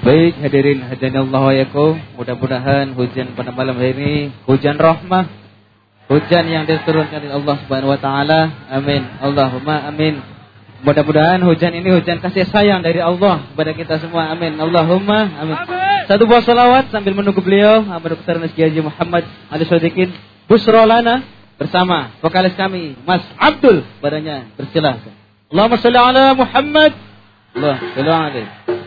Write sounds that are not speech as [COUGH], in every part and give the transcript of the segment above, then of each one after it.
Baik hadirin hadirin Allah wa yakum. Mudah-mudahan hujan pada malam hari ini hujan rahmah. Hujan yang diturunkan oleh Allah Subhanahu wa taala. Amin. Allahumma amin. Mudah-mudahan hujan ini hujan kasih sayang dari Allah kepada kita semua. Amin. Allahumma amin. Satu buah salawat sambil menunggu beliau Ahmad Dr. Naski Haji Muhammad Ali Sadikin Busrolana bersama vokalis kami Mas Abdul badannya bersilah. Allahumma salli ala Muhammad. Allah salli alaihi.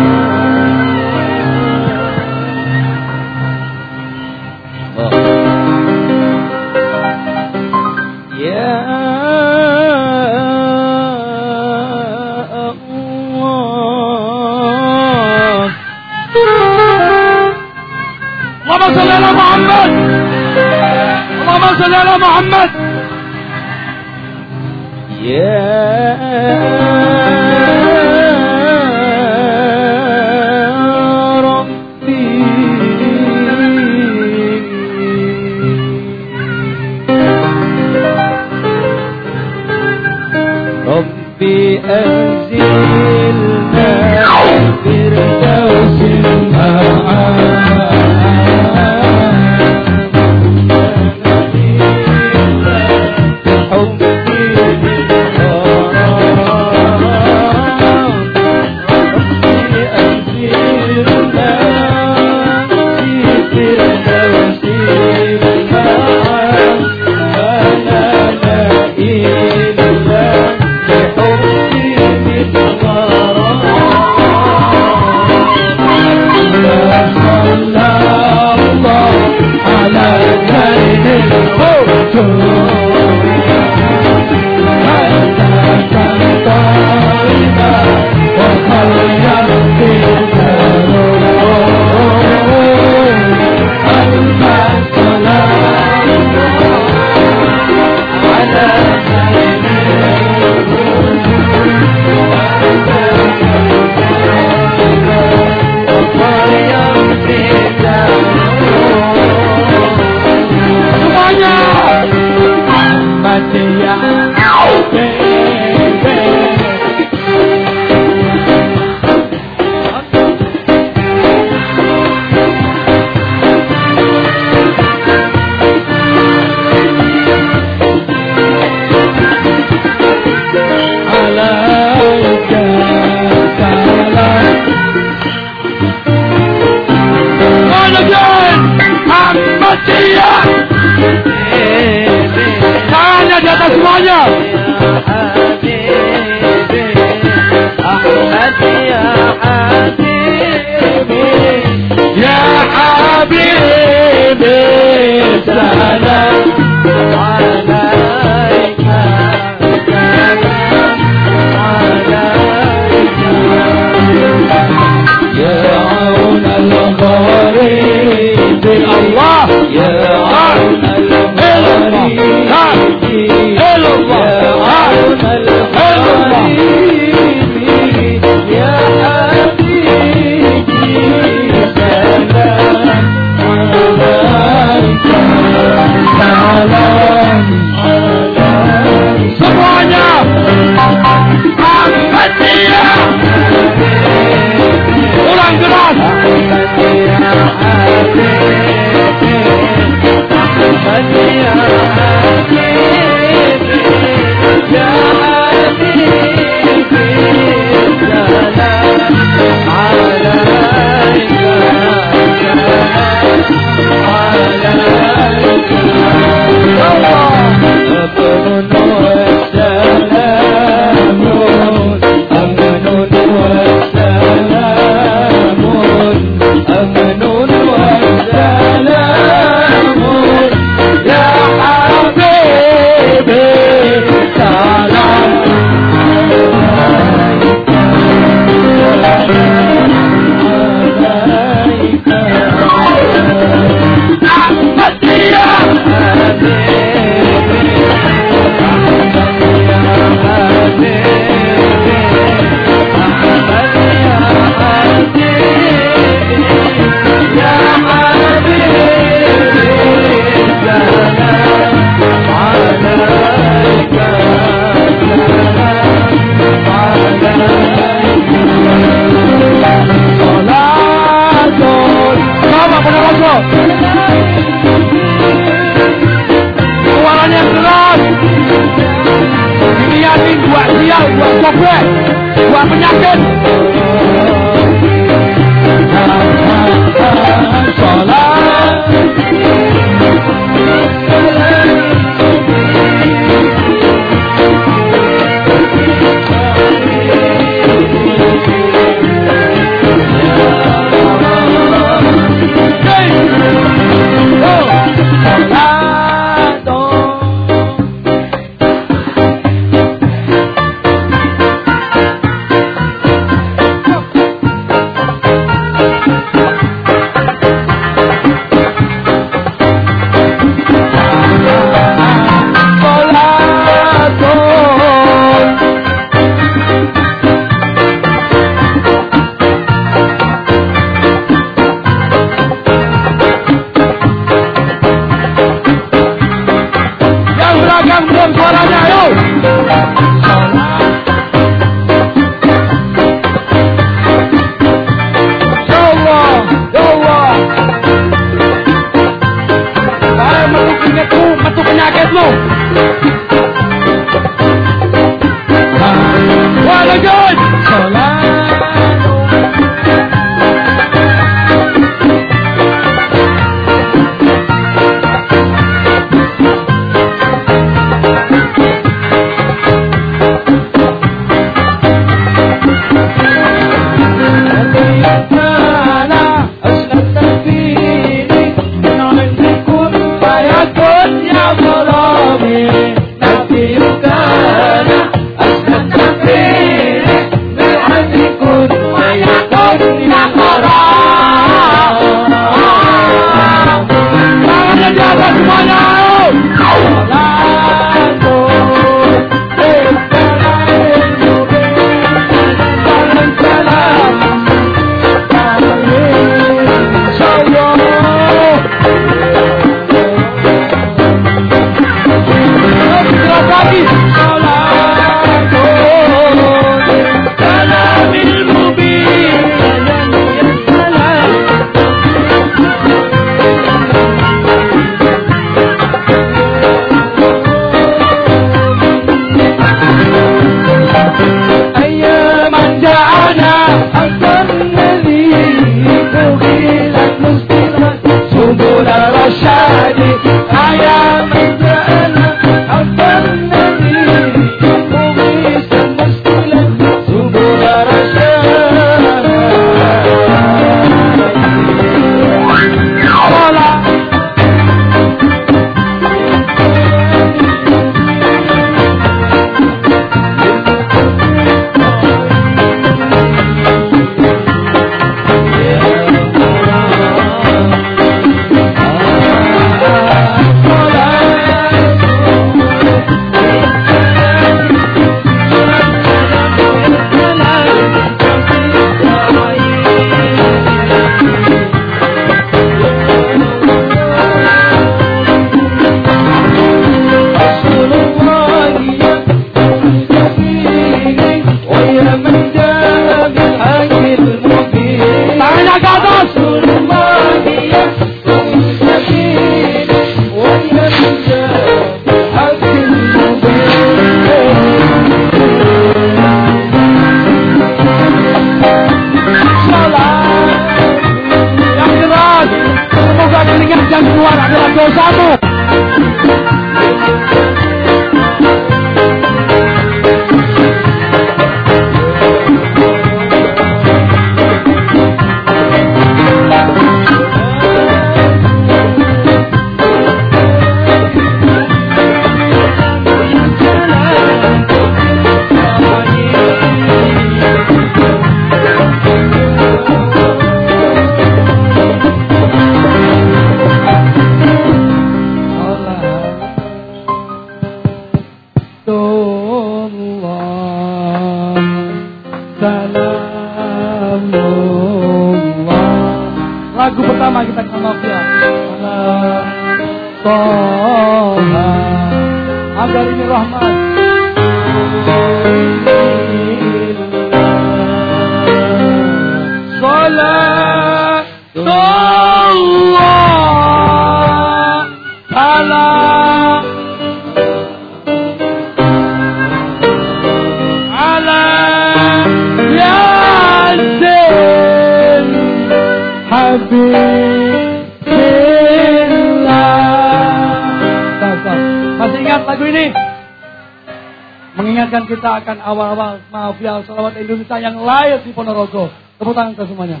Kita akan awal-awal mafia salawat Indonesia yang layak di Ponorogo. Tepuk tangan ke semuanya.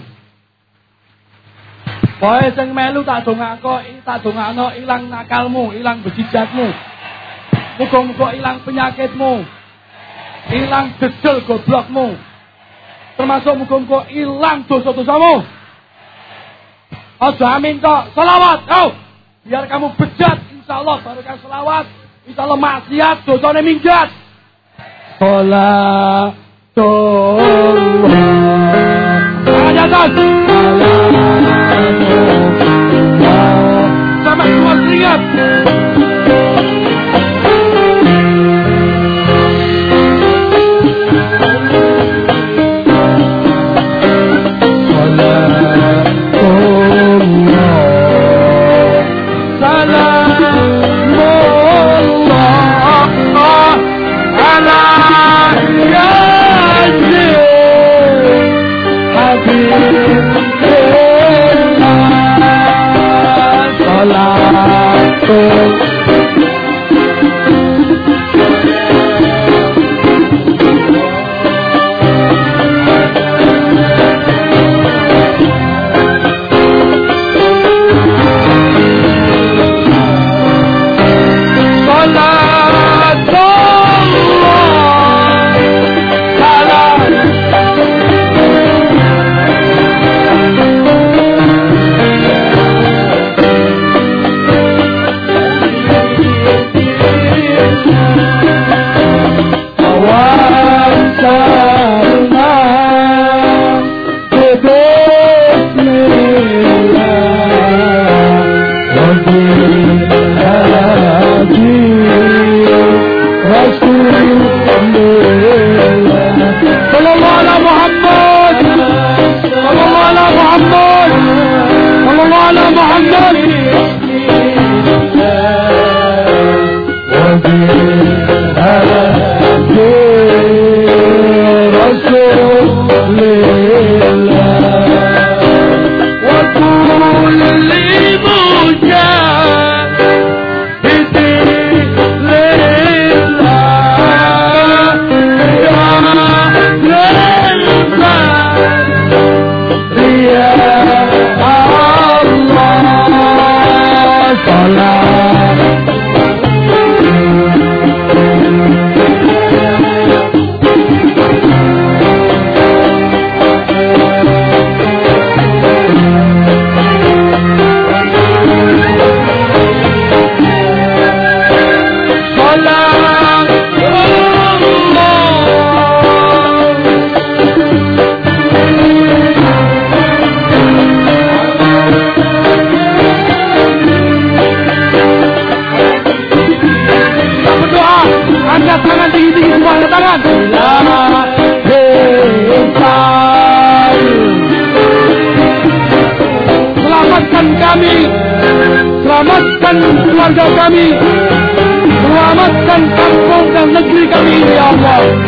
Boy sing melu tak dongako, tak dongakno ilang nakalmu, ilang bejijatmu. Muga-muga ilang penyakitmu. Ilang gedel goblokmu. Termasuk muga-muga ilang dosa-dosamu. Aja amin kok. Selawat. Oh, biar kamu bejat insya Allah baru kan selawat. Insya Allah maksiat dosanya minggat. Salatullah Tangan atas selamatkan keluarga kami, selamatkan kampung dan negeri kami, ya Allah.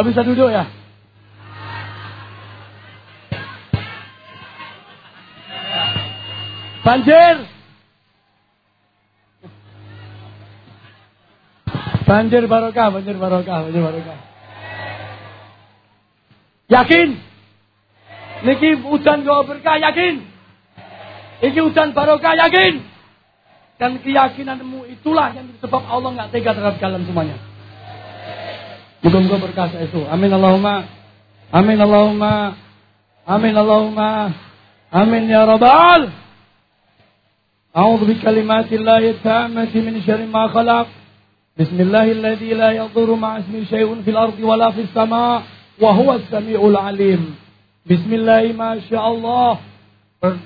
Enggak bisa duduk ya? Banjir. Banjir barokah, banjir barokah, banjir barokah. Yakin? Niki hujan gak berkah, yakin? Iki hujan barokah, yakin? Dan keyakinanmu itulah yang disebab Allah nggak tega terhadap kalian semuanya. Moga-moga berkah itu. Amin Allahumma. Amin Allahumma. Amin Allahumma. Amin ya Rabbal. أعوذ بكلمات الله التامة من شر ما خلق بسم الله الذي لا يضر مع اسمه شيء في الأرض ولا في السماء وهو السميع العليم بسم الله ما شاء الله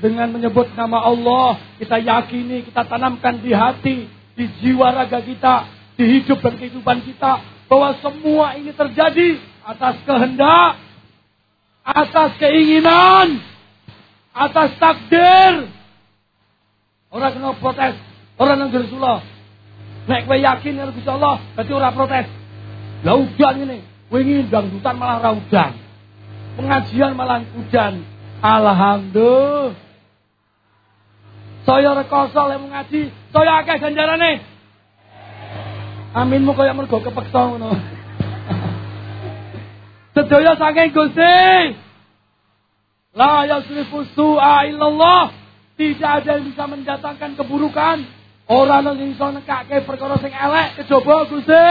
dengan menyebut nama Allah kita yakini kita tanamkan di hati di jiwa raga kita di hidup dan kehidupan kita bahwa semua ini terjadi atas kehendak atas keinginan atas takdir Orang kena protes. Orang nang Rasulullah. Nek kowe yakin karo Gusti Allah, berarti ora protes. Lah udan ini, wingi dangdutan malah ra. Pengajian malah hujan. Alhamdulillah. Saya rekoso lek mengaji, saya akeh ganjarane. Aminmu kaya mergo kepeksa ngono. Sedaya saking Gusti. La yasrifu su'a illallah. Tidak ada yang bisa mendatangkan keburukan. Orang yang bisa nekake perkara sing elek kecoba Gusti.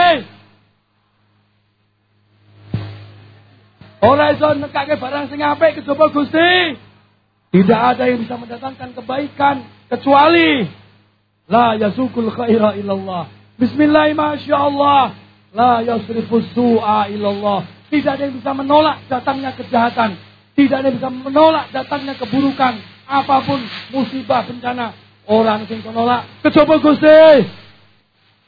Orang yang nekake barang sing apik kecoba Gusti. Tidak ada yang bisa mendatangkan kebaikan kecuali la yasukul khaira illallah. Bismillah Allah. La yasrifu su'a. Tidak ada yang bisa menolak datangnya kejahatan. Tidak ada yang bisa menolak datangnya keburukan. Apa pun musibah bencana orang sing nolak kecoba Gusti.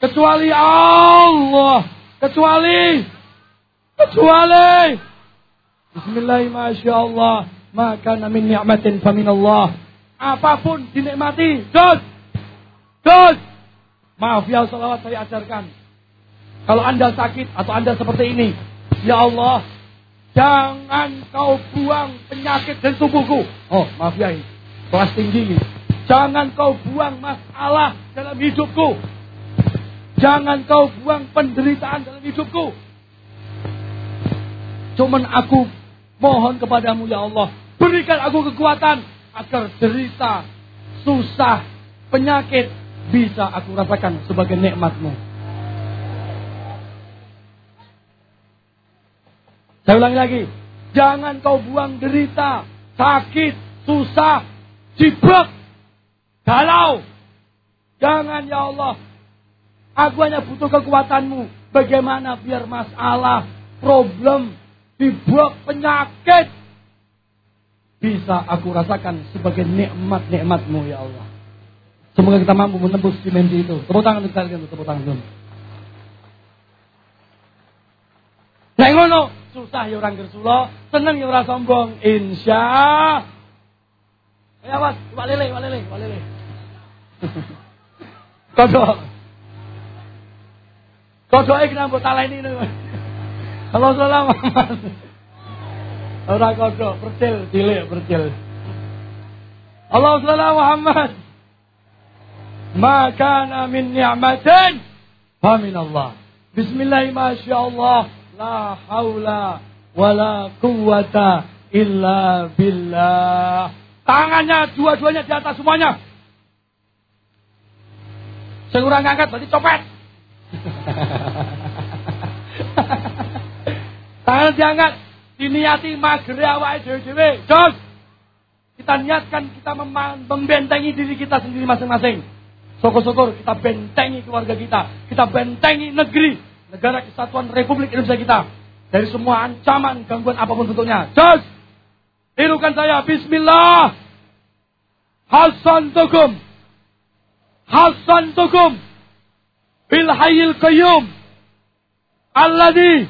Kecuali Allah. Kecuali. Kecuali. Bismillahirrahmanirrahim maka min ni'matin Allah. Apa pun dinikmati. Dos dos maaf ya salawat saya ajarkan kalau anda sakit atau anda seperti ini ya Allah Jangan kau buang penyakit dari tubuhku. Oh, maaf ya, kelas tinggi. Jangan kau buang masalah dalam hidupku. Jangan kau buang penderitaan dalam hidupku. Cuman aku mohon kepadamu ya Allah. Berikan aku kekuatan agar derita, susah, penyakit bisa aku rasakan sebagai nikmatmu. Saya ulangi lagi. Jangan kau buang derita, sakit, susah, jibrok, galau. Jangan ya Allah. Aku hanya butuh kekuatanmu. Bagaimana biar masalah, problem, jibrok, penyakit. Bisa aku rasakan sebagai nikmat-nikmatmu ya Allah. Semoga kita mampu menembus dimensi itu. Tepuk tangan untuk kalian, tepuk tangan dulu. Nah ngono, susah ya orang gersulo, seneng ya orang sombong. Insya. Ya was, wak lele, wak lele, wak lele. [LAUGHS] Kodok. Kodok iki nambah taleni ini. Kalau salah Muhammad. Orang kodok, percil, cilik, percil. Allah salah Muhammad. Maka min ni'matin. Famin Allah. Bismillahirrahmanirrahim. La haula wala quwata illa billah. Tangannya dua-duanya di atas semuanya. Segera ngangkat berarti copet. [LAUGHS] Tangan diangkat, diniati magere awake dhewe-dhewe. Jos. Kita niatkan kita membentengi diri kita sendiri masing-masing. Syukur-syukur kita bentengi keluarga kita. Kita bentengi negeri negara kesatuan Republik Indonesia kita dari semua ancaman gangguan apa pun bentuknya. Jos, tirukan saya. Bismillah. Hasan tukum. Hasan tukum. Bil hayyil qayyum. Alladhi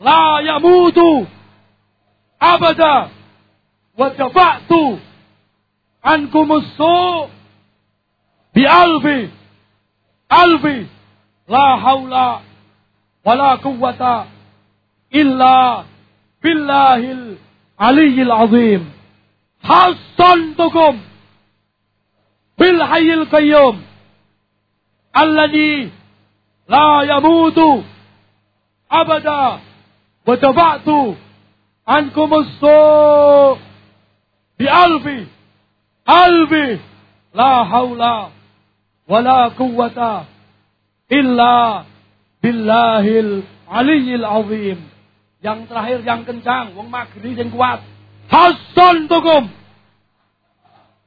la yamutu abada wa dafa'tu ankumus su' bi alfi. Alfi. La haula wala quwwata illa billahil aliyyil azim. Hasantukum bil hayyil qayyum. Alladhi la yamutu abada wa tabatu ankum as-su bi alfi. Alfi. La haula wala quwwata illa billahil aliyyil azim. Yang terakhir yang kencang, wong magri yang kuat. Hasan tukum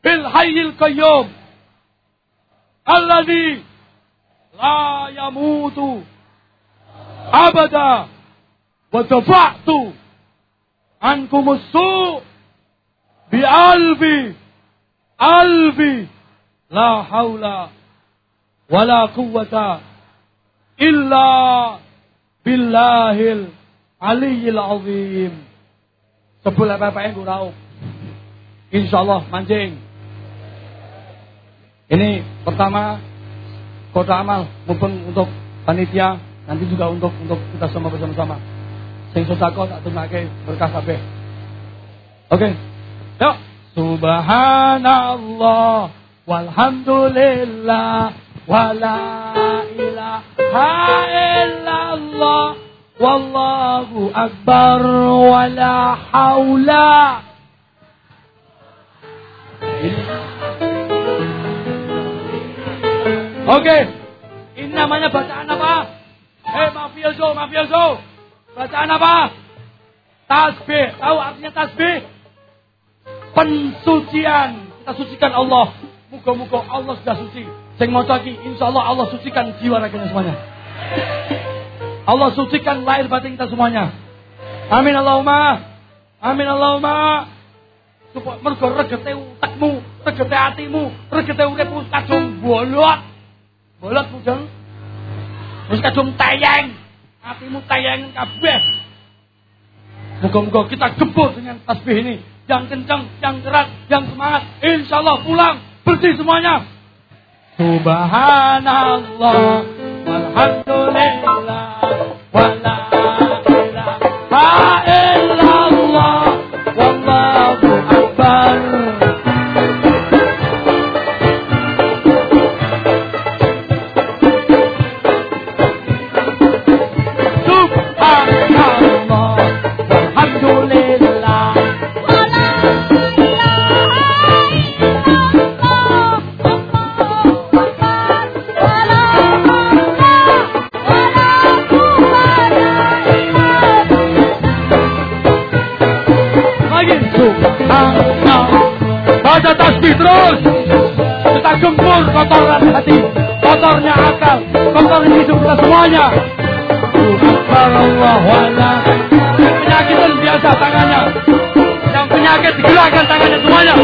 bil hayyil qayyum alladhi la yamutu abada wa dafa'tu ankum su bi alfi alfi la haula wala quwwata illa billahil aliyil azim. Sebul apa-apa yang kurau. Insyaallah mancing. Ini pertama kota amal mumpung untuk panitia nanti juga untuk untuk kita semua bersama-sama. Sing sosako tak tungake berkah kabeh. Oke. Okay. Yuk. Subhanallah walhamdulillah wala ilaha illallah wallahu akbar wala haula Oke, okay. ini namanya bacaan apa? Hei mafioso, mafioso. Bacaan apa? Tasbih. Tahu artinya tasbih? Pensucian. Kita sucikan Allah. Muka-muka Allah sudah suci. Sing mau caki, insya Allah Allah sucikan jiwa raganya semuanya. Allah sucikan lahir batin kita semuanya. Amin Allahumma. Amin Allahumma. Supaya mergo regete utakmu, regete hatimu, regete uripmu kadung bolot. Bolot mujeng. Wis kadung tayang. Hatimu tayang kabeh. Moga-moga kita gembur dengan tasbih ini. Yang kencang, yang keras, yang semangat. Insya Allah pulang bersih semuanya. Subhanallah. Walhamdulillah. Wala Tasbih terus. Kita gempur kotoran hati, kotornya akal, kotornya hidup kita semuanya. Subhanallah penyakit biasa tangannya. Yang penyakit digerakkan tangannya semuanya.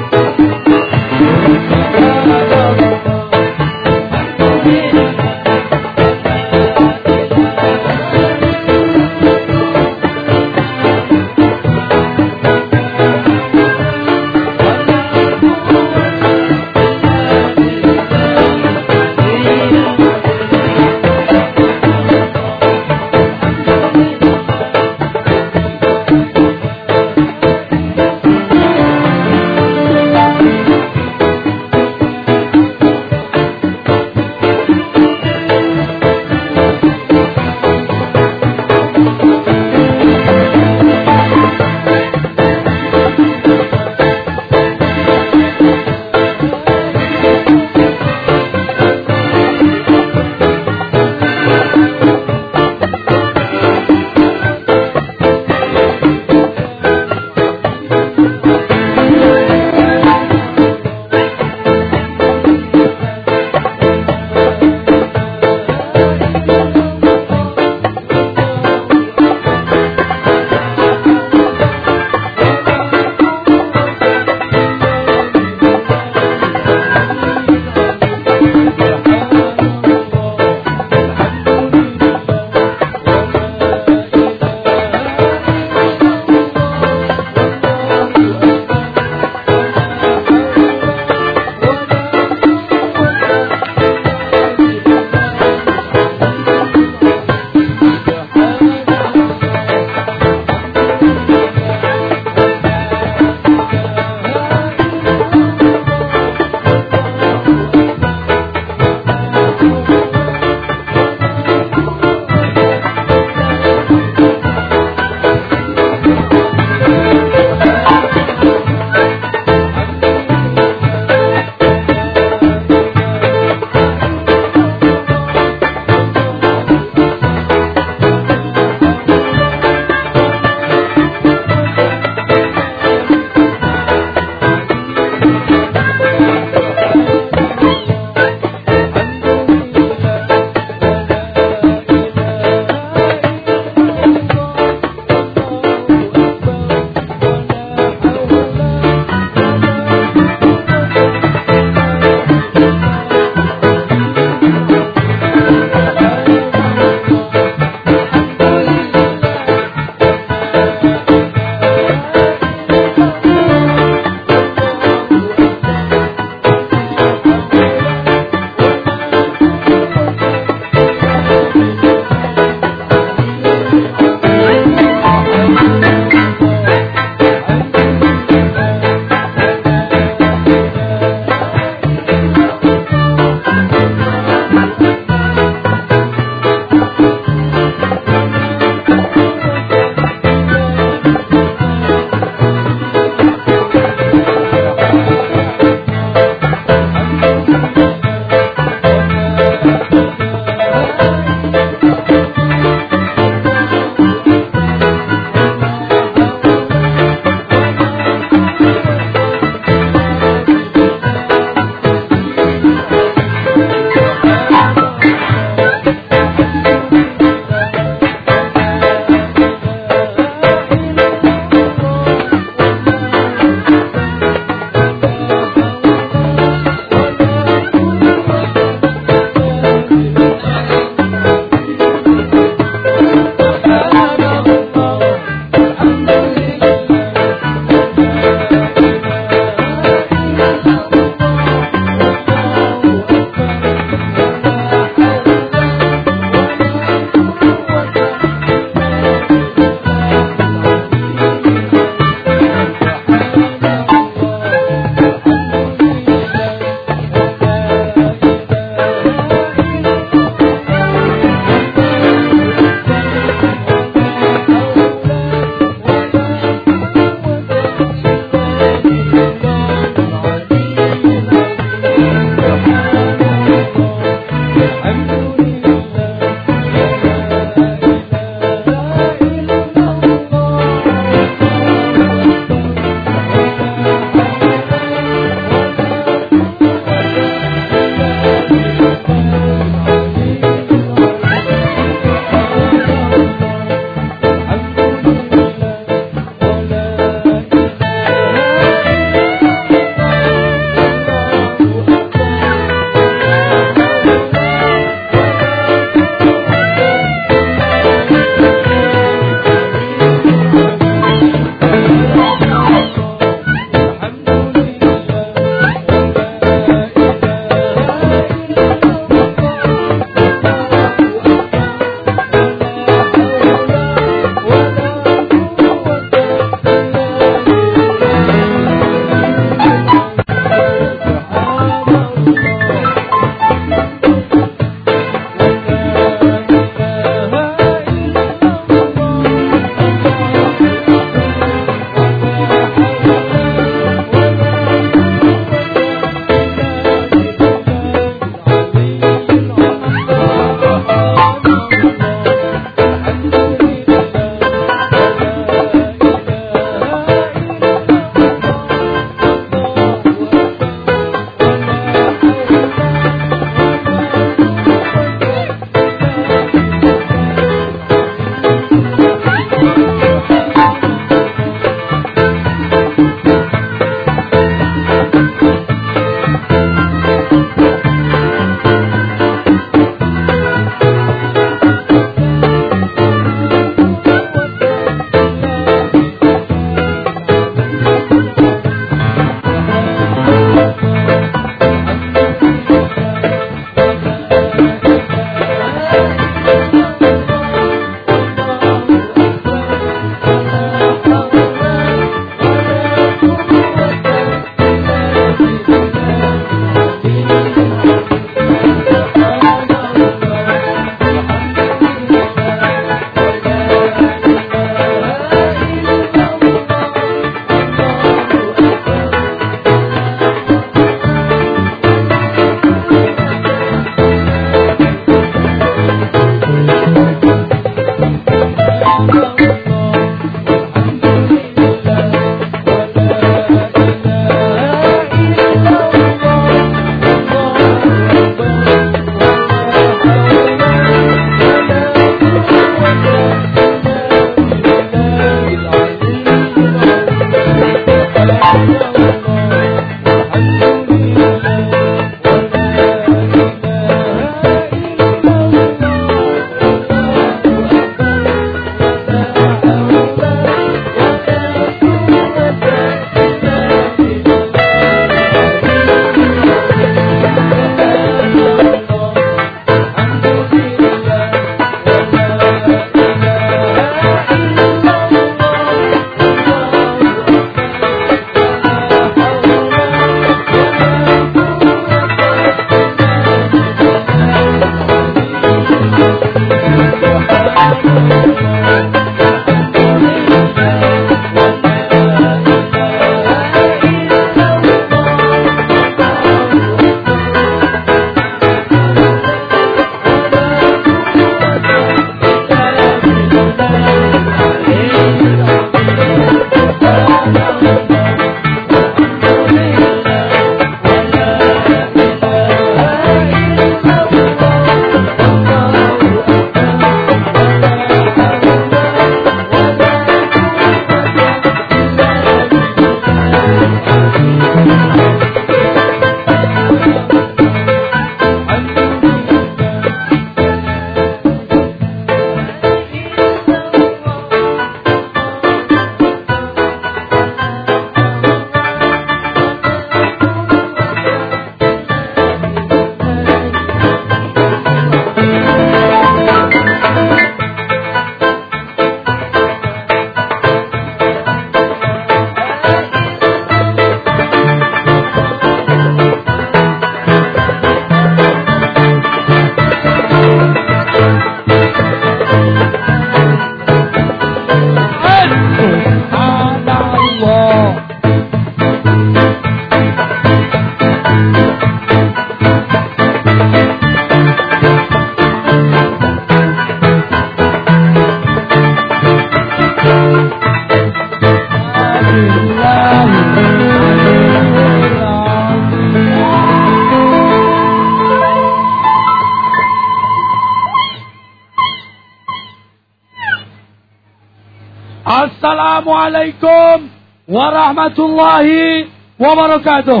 Warahmatullahi wabarakatuh.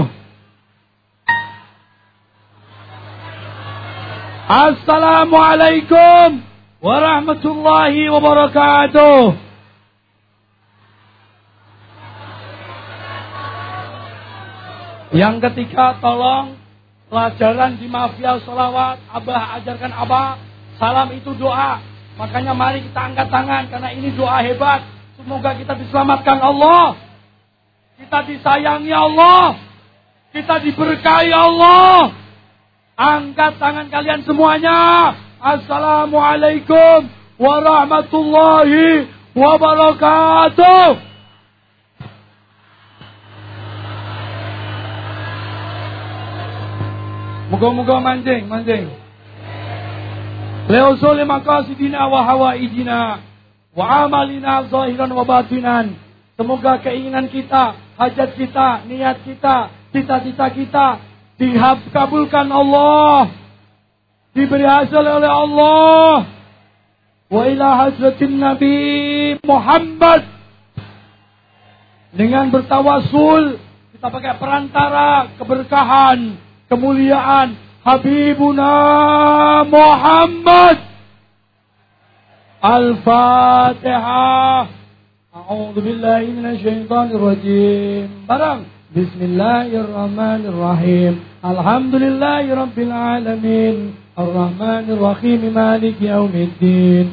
Assalamualaikum warahmatullahi wabarakatuh. Yang ketiga tolong pelajaran di mafia salawat Abah ajarkan Abah salam itu doa makanya mari kita angkat tangan karena ini doa hebat Semoga kita diselamatkan Allah. Kita disayangi Allah. Kita diberkahi Allah. Angkat tangan kalian semuanya. Assalamualaikum warahmatullahi wabarakatuh. Moga-moga mancing, mancing. Leo sole makasidina wa wa amalina zahiran wa batinan. Semoga keinginan kita, hajat kita, niat kita, cita-cita kita dikabulkan Allah, diberi hasil oleh Allah. Wa ila hasratin Nabi Muhammad dengan bertawasul kita pakai perantara keberkahan, kemuliaan Habibuna Muhammad. Al-Fatihah. أعوذ بالله من الشيطان الرجيم. برم. بسم الله الرحمن الرحيم. الحمد لله رب العالمين. الرحمن الرحيم مالك يوم الدين.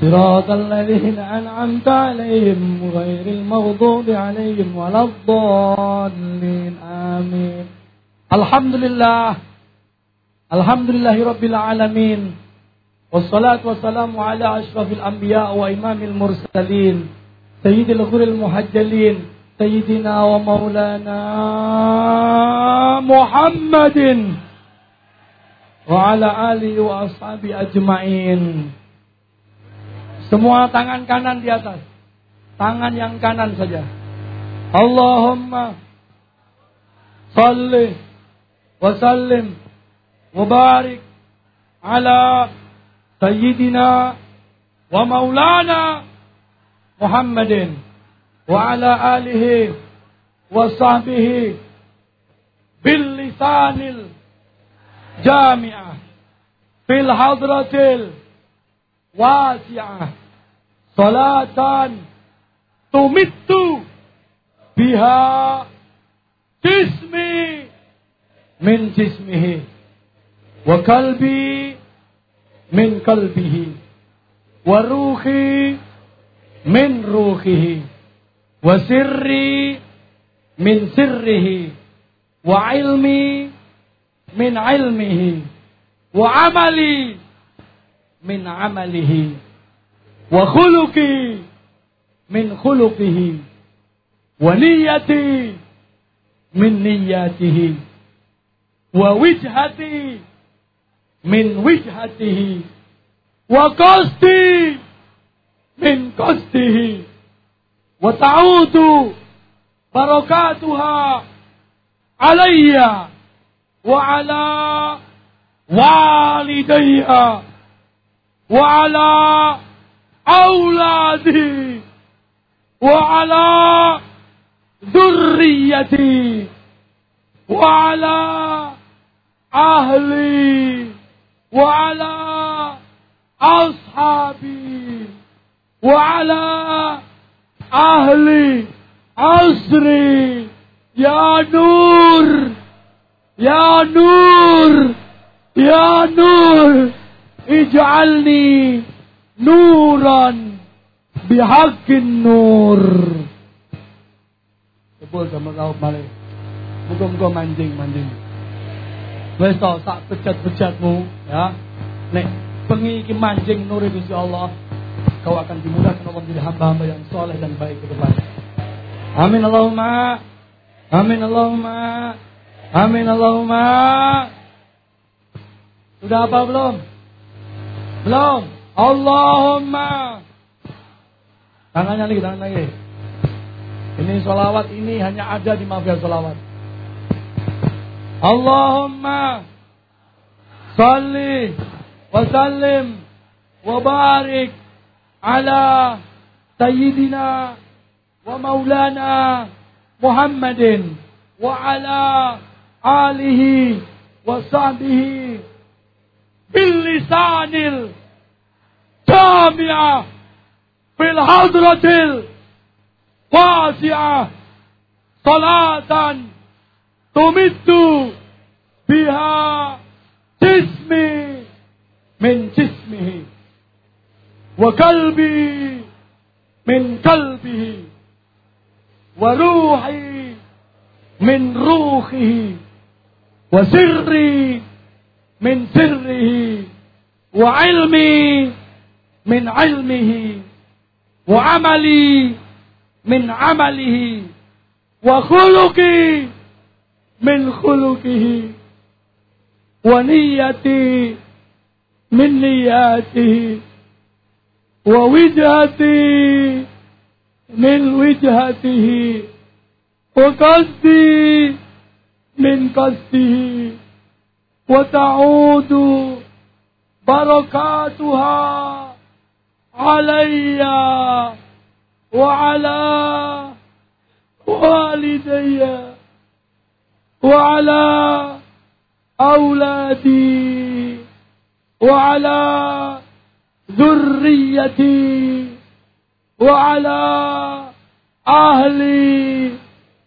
صراط الذين أنعمت عليهم غير المغضوب عليهم ولا الضالين. آمين. Alhamdulillah. Alhamdulillahirabbil alamin. Wassalatu wassalamu ala asyrafil anbiya wa imamil mursalin sayyidil ghuril muhajjalin sayyidina wa maulana Muhammadin wa ala alihi wa ashabi ajmain. Semua tangan kanan di atas. Tangan yang kanan saja. Allahumma salli wa sallim وبارك على سيدنا ومولانا محمد وعلى آله وصحبه باللسان الجامعة في الحضرة الواسعة. صلاة تمت بها جسمي من جسمه. وقلبي من قلبه وروحي من روحه وسري من سره وعلمي من علمه وعملي من عمله وخلقي من خلقه ونيتي من نياته ووجهتي من وجهته وقصدي من قصده. وتعود بركاتها علي وعلى والدي وعلى أولادي وعلى ذريتي وعلى أهلي. وعلى أصحابي وعلى أهل عصري يا نور يا نور يا نور اجعلني نورا بحق النور Sebut sama kau balik. Muka-muka mancing-mancing. Wes tau tak pecat-pecatmu ya. Nek bengi iki mancing nur Gusti Allah, kau akan dimudahkan Allah menjadi hamba-hamba yang soleh dan baik ke depan. Amin Allahumma. Amin Allahumma. Amin Allahumma. Sudah apa belum? Belum. Allahumma. Tangannya lagi, tangan lagi. Ini solawat ini hanya ada di mafia solawat. اللهم صل وسلم وبارك على سيدنا ومولانا محمد وعلى آله وصحبه باللسان الجامع في الحضرة الواسعة صلاة تمد بها جسمي من جسمه وقلبي من قلبه وروحي من روحه وسري من سره وعلمي من علمه وعملي من عمله وخلقي من خلقه ونيتي من نياته ووجهتي من وجهته وقصدي من قصده وتعود بركاتها عليّ وعلى والدي. وعلى أولادي وعلى ذريتي وعلى أهلي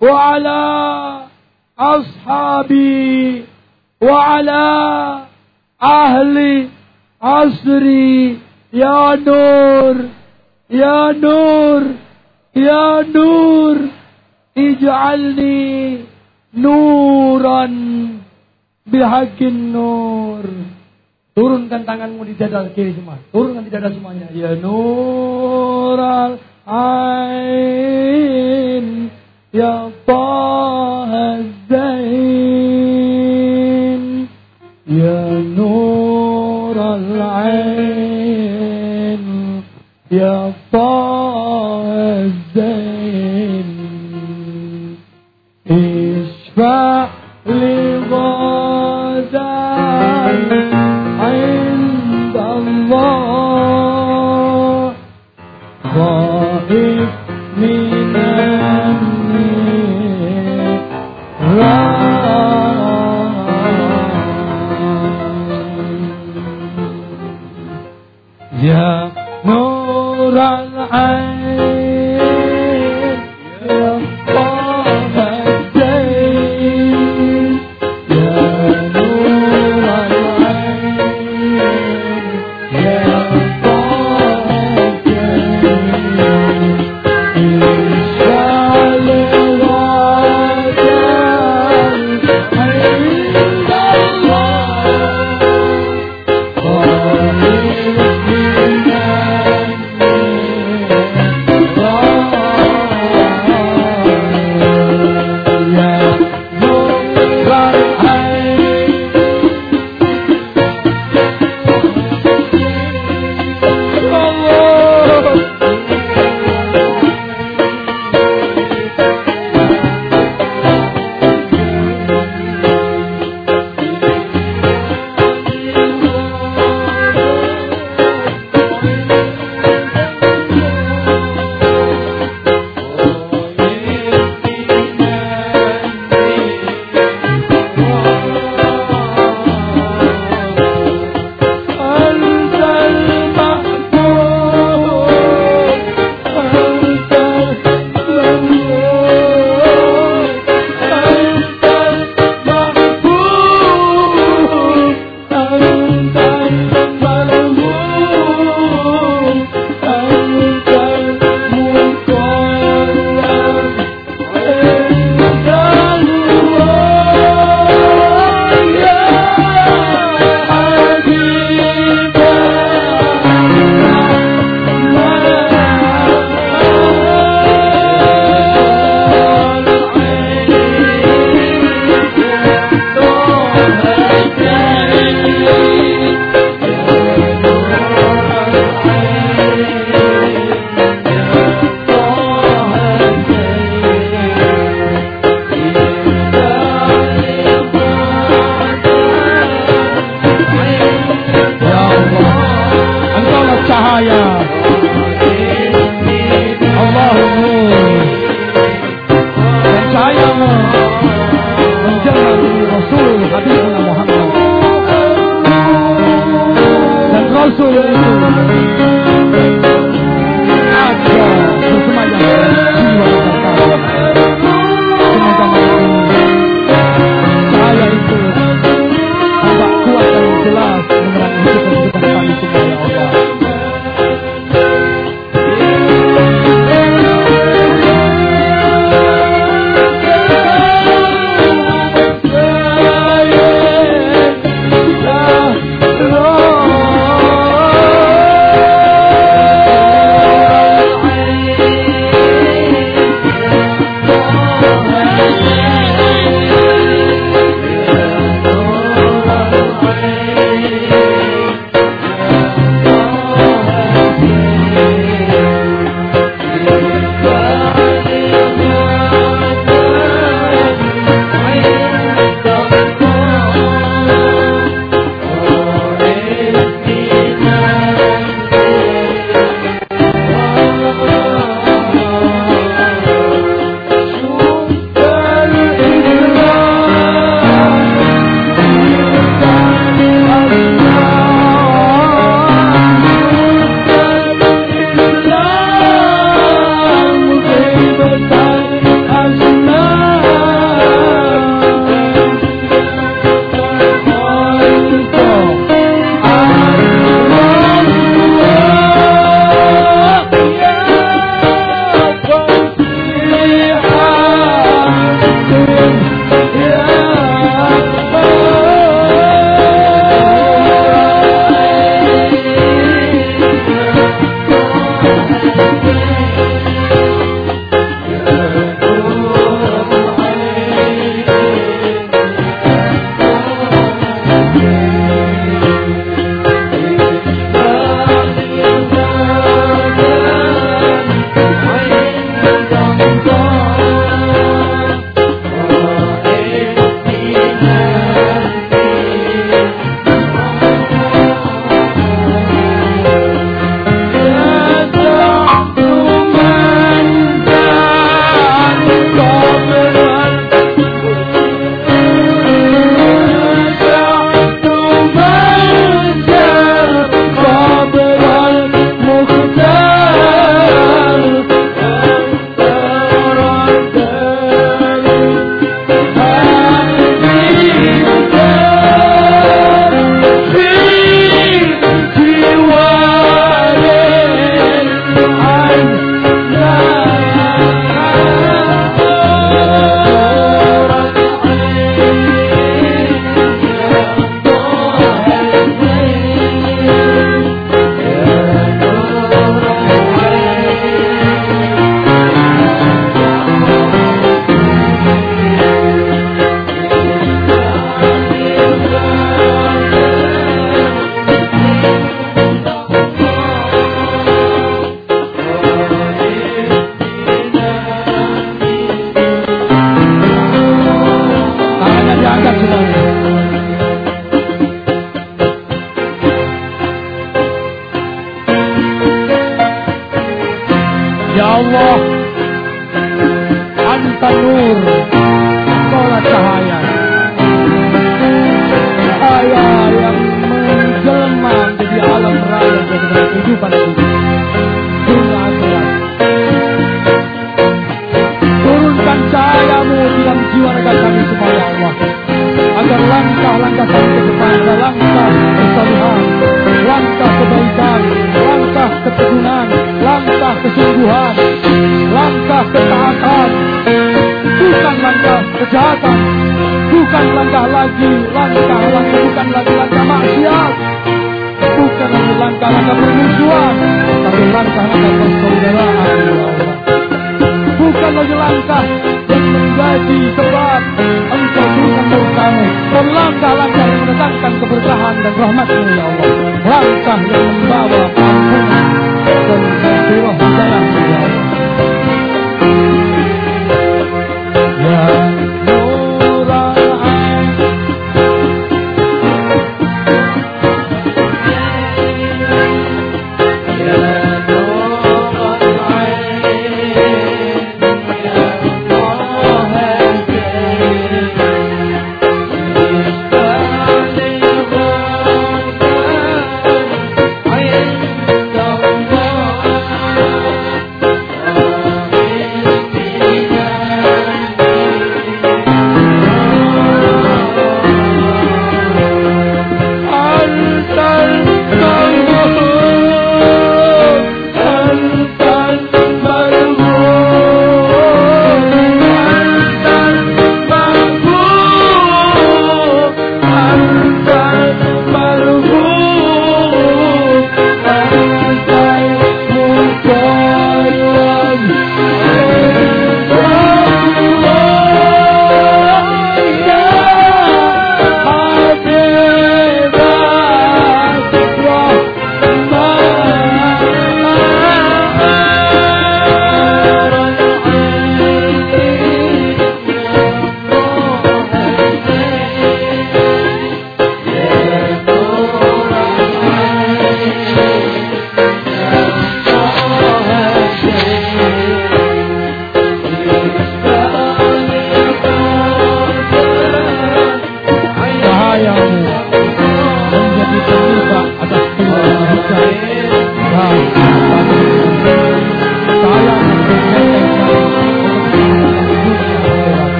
وعلى أصحابي وعلى أهل عصري. يا نور يا نور يا نور اجعلني Nuran bihakin nur. Turunkan tanganmu di dada kiri semua. Turunkan di dada semuanya. Ya nural ain ya zain ya nural ain ya zain far.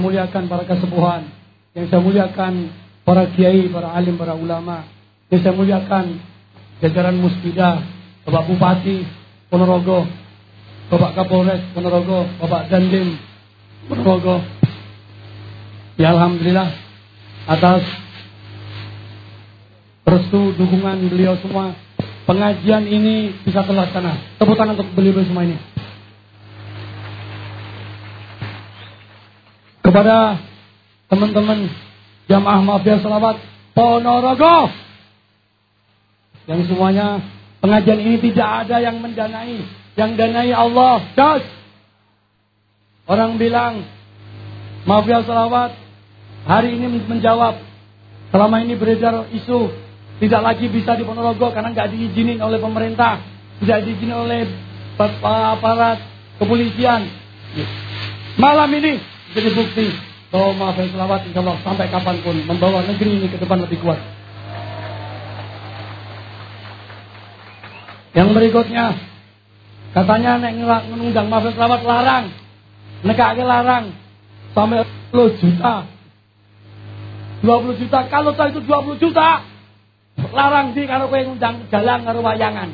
Saya muliakan para kesepuhan, yang saya muliakan para kiai, para alim, para ulama, yang saya muliakan jajaran musbidah, Bapak Bupati Ponorogo, Bapak Kapolres Ponorogo, Bapak Dandim Ponorogo. Ya Alhamdulillah atas restu dukungan beliau semua pengajian ini bisa terlaksana. Tepuk tangan untuk beliau semua ini. Kepada teman-teman jamaah mafia selawat Ponorogo yang semuanya pengajian ini tidak ada yang mendanai, yang danai Allah. Das. Orang bilang mafia selawat hari ini menjawab selama ini beredar isu tidak lagi bisa di Ponorogo karena nggak diizinin oleh pemerintah, tidak diizinin oleh aparat kepolisian. Malam ini jadi bukti bahwa Mahfil Selawat insya Allah sampai kapan pun membawa negeri ini ke depan lebih kuat. Yang berikutnya, katanya nek mengundang Mahfil Selawat larang, nekake larang sampai 20 juta. 20 juta, kalau tahu itu 20 juta, larang di karo kowe ngundang dalang karo wayangan.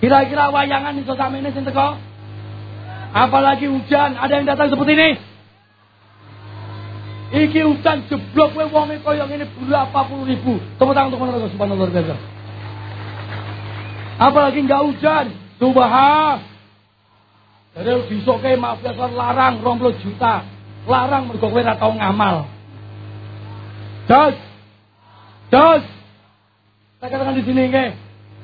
Kira-kira wayangan iso samene sing teko? Apalagi hujan, ada yang datang seperti ini. Iki hujan jeblok kowe wong kaya ngene berapa puluh ribu. Tepuk tangan untuk menolong subhanallah luar biasa. Apalagi enggak hujan, subhan. Jadi besok kayak mafia larang 20 juta. Larang mergo kowe tau ngamal. Dos. Dos. Saya katakan di sini nggih.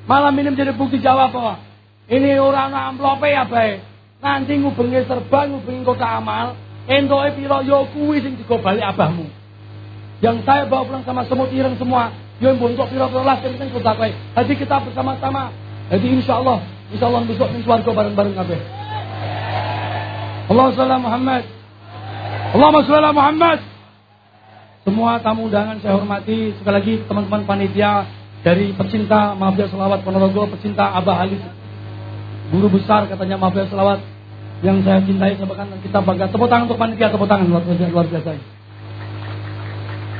Malam ini menjadi bukti jawab kok. Ini orang amplope ya baik. Nanti ngubengi serba ngubengi kota amal. Entoke piro yo kuwi sing digo balik abahmu. Yang saya bawa pulang sama semut ireng semua. Yo mbontok piro-piro lah sing kota kowe. Jadi kita bersama-sama. Jadi insya Allah, insya Allah besok ning swarga bareng-bareng kabeh. Allahumma sholli Muhammad. Allahumma sholli Muhammad. Semua tamu undangan saya hormati sekali lagi teman-teman panitia dari pecinta Mafia Selawat Ponorogo, pecinta Abah Halis. Guru besar katanya Mafia Selawat yang saya cintai sebabkan kita bangga. Tepuk tangan untuk panitia, tepuk tangan luar biasa. Luar biasa.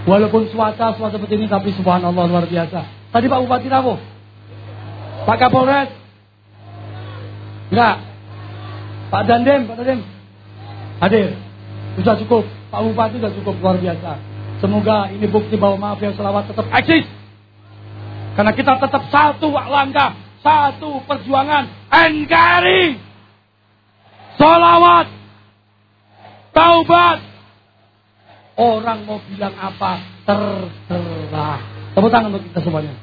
Walaupun cuaca cuaca seperti ini tapi subhanallah luar biasa. Tadi Pak Bupati Rawo. Pak Kapolres. Enggak. Pak Dandem, Pak Dandem. Hadir. Sudah cukup. Pak Bupati sudah cukup luar biasa. Semoga ini bukti bahwa Mafia Selawat tetap eksis. Karena kita tetap satu langkah, satu perjuangan. NKRI. Salawat. Taubat. Orang mau bilang apa, terserah. Tepuk tangan untuk kita semuanya.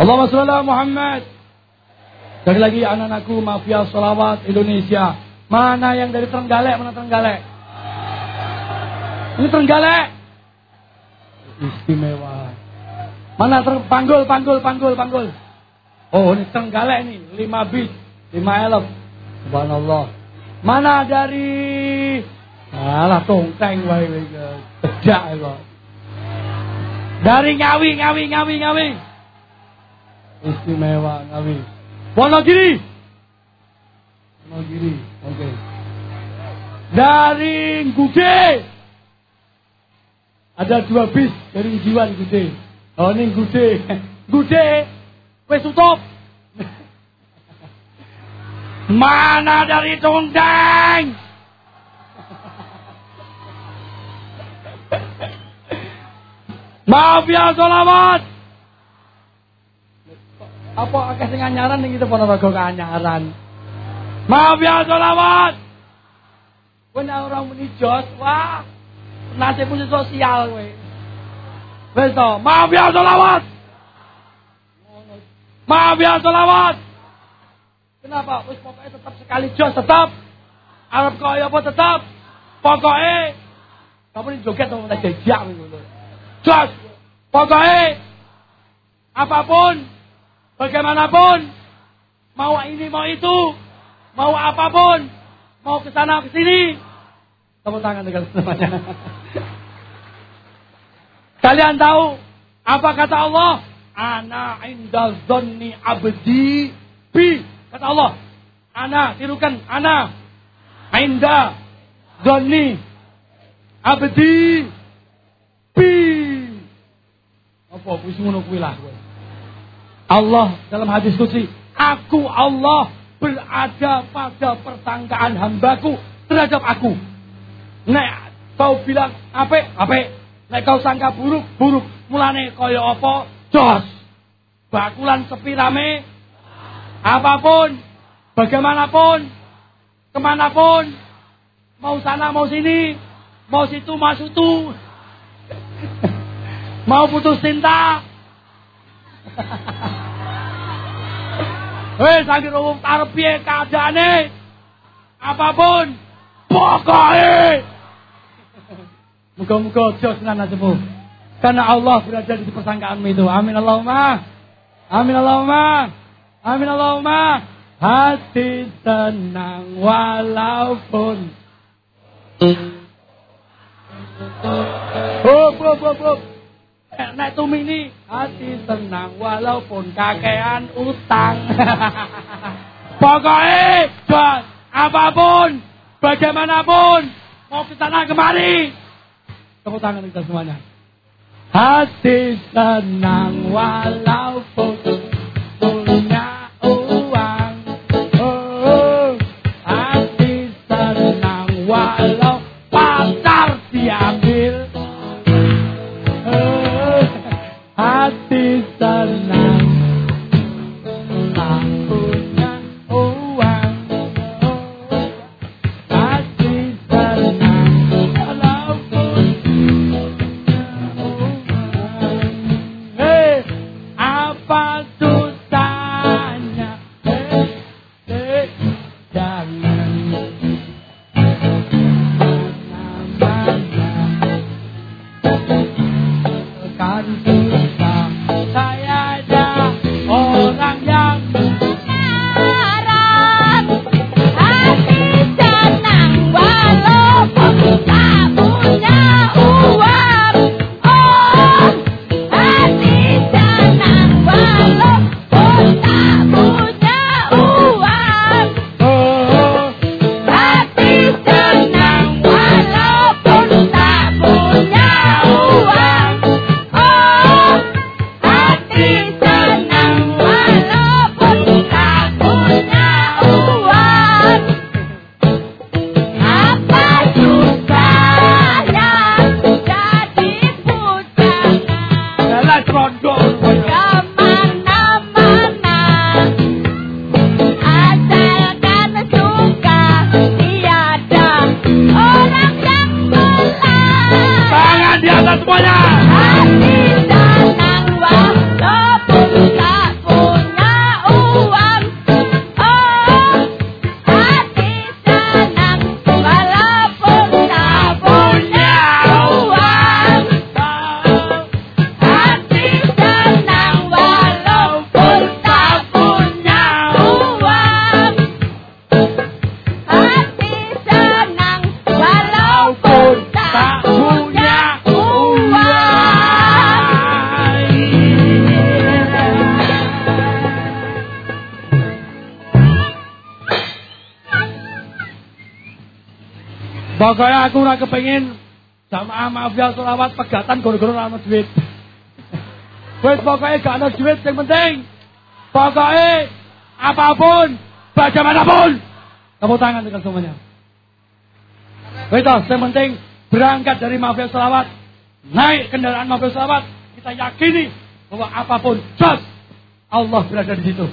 Allahumma salli Muhammad. Sekali lagi anak-anakku mafia salawat Indonesia. Mana yang dari Trenggalek, mana Trenggalek? Ini Trenggalek istimewa. Mana ter panggul, panggul, panggul. Oh ini Trenggalek ini, 5 bis, 5 elf. Subhanallah. Mana dari Alah tongkeng wae bedak kok. Dari Ngawi, Ngawi, Ngawi, Ngawi. Istimewa Ngawi. Wonogiri. Wonogiri. Oke. Okay. Dari Gude. Ada dua bis dari Jiwan Gude. Oh ini Gude. Gude. Wes tutup. Mana dari Tungdang? Maaf ya sholawat. Apa akeh sing anyaran ning kita Ponorogo kanyaran. Maaf ya sholawat. Kowe orang muni jos, wah nasibmu sosial kowe. Wis to, maaf ya selawat. Maaf ya selawat. Kenapa? Wis pokoknya tetap sekali jos tetap. Arab kaya apa tetap. Pokoknya kamu ini joget atau mulai jejak gitu. Jos. Pokoknya apa pun, bagaimanapun, mau ini mau itu, mau apa pun, mau ke sana ke sini, Tepuk tangan dengan semuanya. [LAUGHS] Kalian tahu apa kata Allah? Ana inda zonni abdi bi. Kata Allah. Ana, tirukan. Ana inda zonni abdi bi. Apa? Wis ngono lah. Allah dalam hadis kudsi, aku Allah berada pada pertangkaan hambaku terhadap aku. Nek kau bilang apa? Apa? Nek kau sangka buruk, buruk. Mulane kaya apa? Jos. Bakulan sepi rame. Apa pun, bagaimanapun, ke mana pun, mau sana mau sini, mau situ mau situ, [LAUGHS] mau putus cinta. Wes sakit umum arep piye keadaane? Apa pun, pokoknya. Muka-muka jos tenan nasibmu. Karena Allah berada di persangkaanmu itu. Amin Allahumma. Amin Allahumma. Amin Allahumma. Hati tenang walaupun. Oh, bro, bro, bro. Nek tumini hati tenang walaupun kakean utang. [LAUGHS] Pokoknya, apa pun, bagaimanapun, mau ke sana kemari. Tepuk tangan kita semuanya. Hati tenang walaupun punya uang. Oh, hati tenang walau pacar diambil. Kepengin jamaah mafia selawat pegatan gara-gara ora duit. Wes pokoknya gak ono duit yang penting. Pokoknya apa pun, bagaimanapun. Tepuk tangan dengan semuanya. Toh, yang penting berangkat dari mafia selawat, naik kendaraan mafia selawat, kita yakini bahwa apa pun jos Allah berada di situ.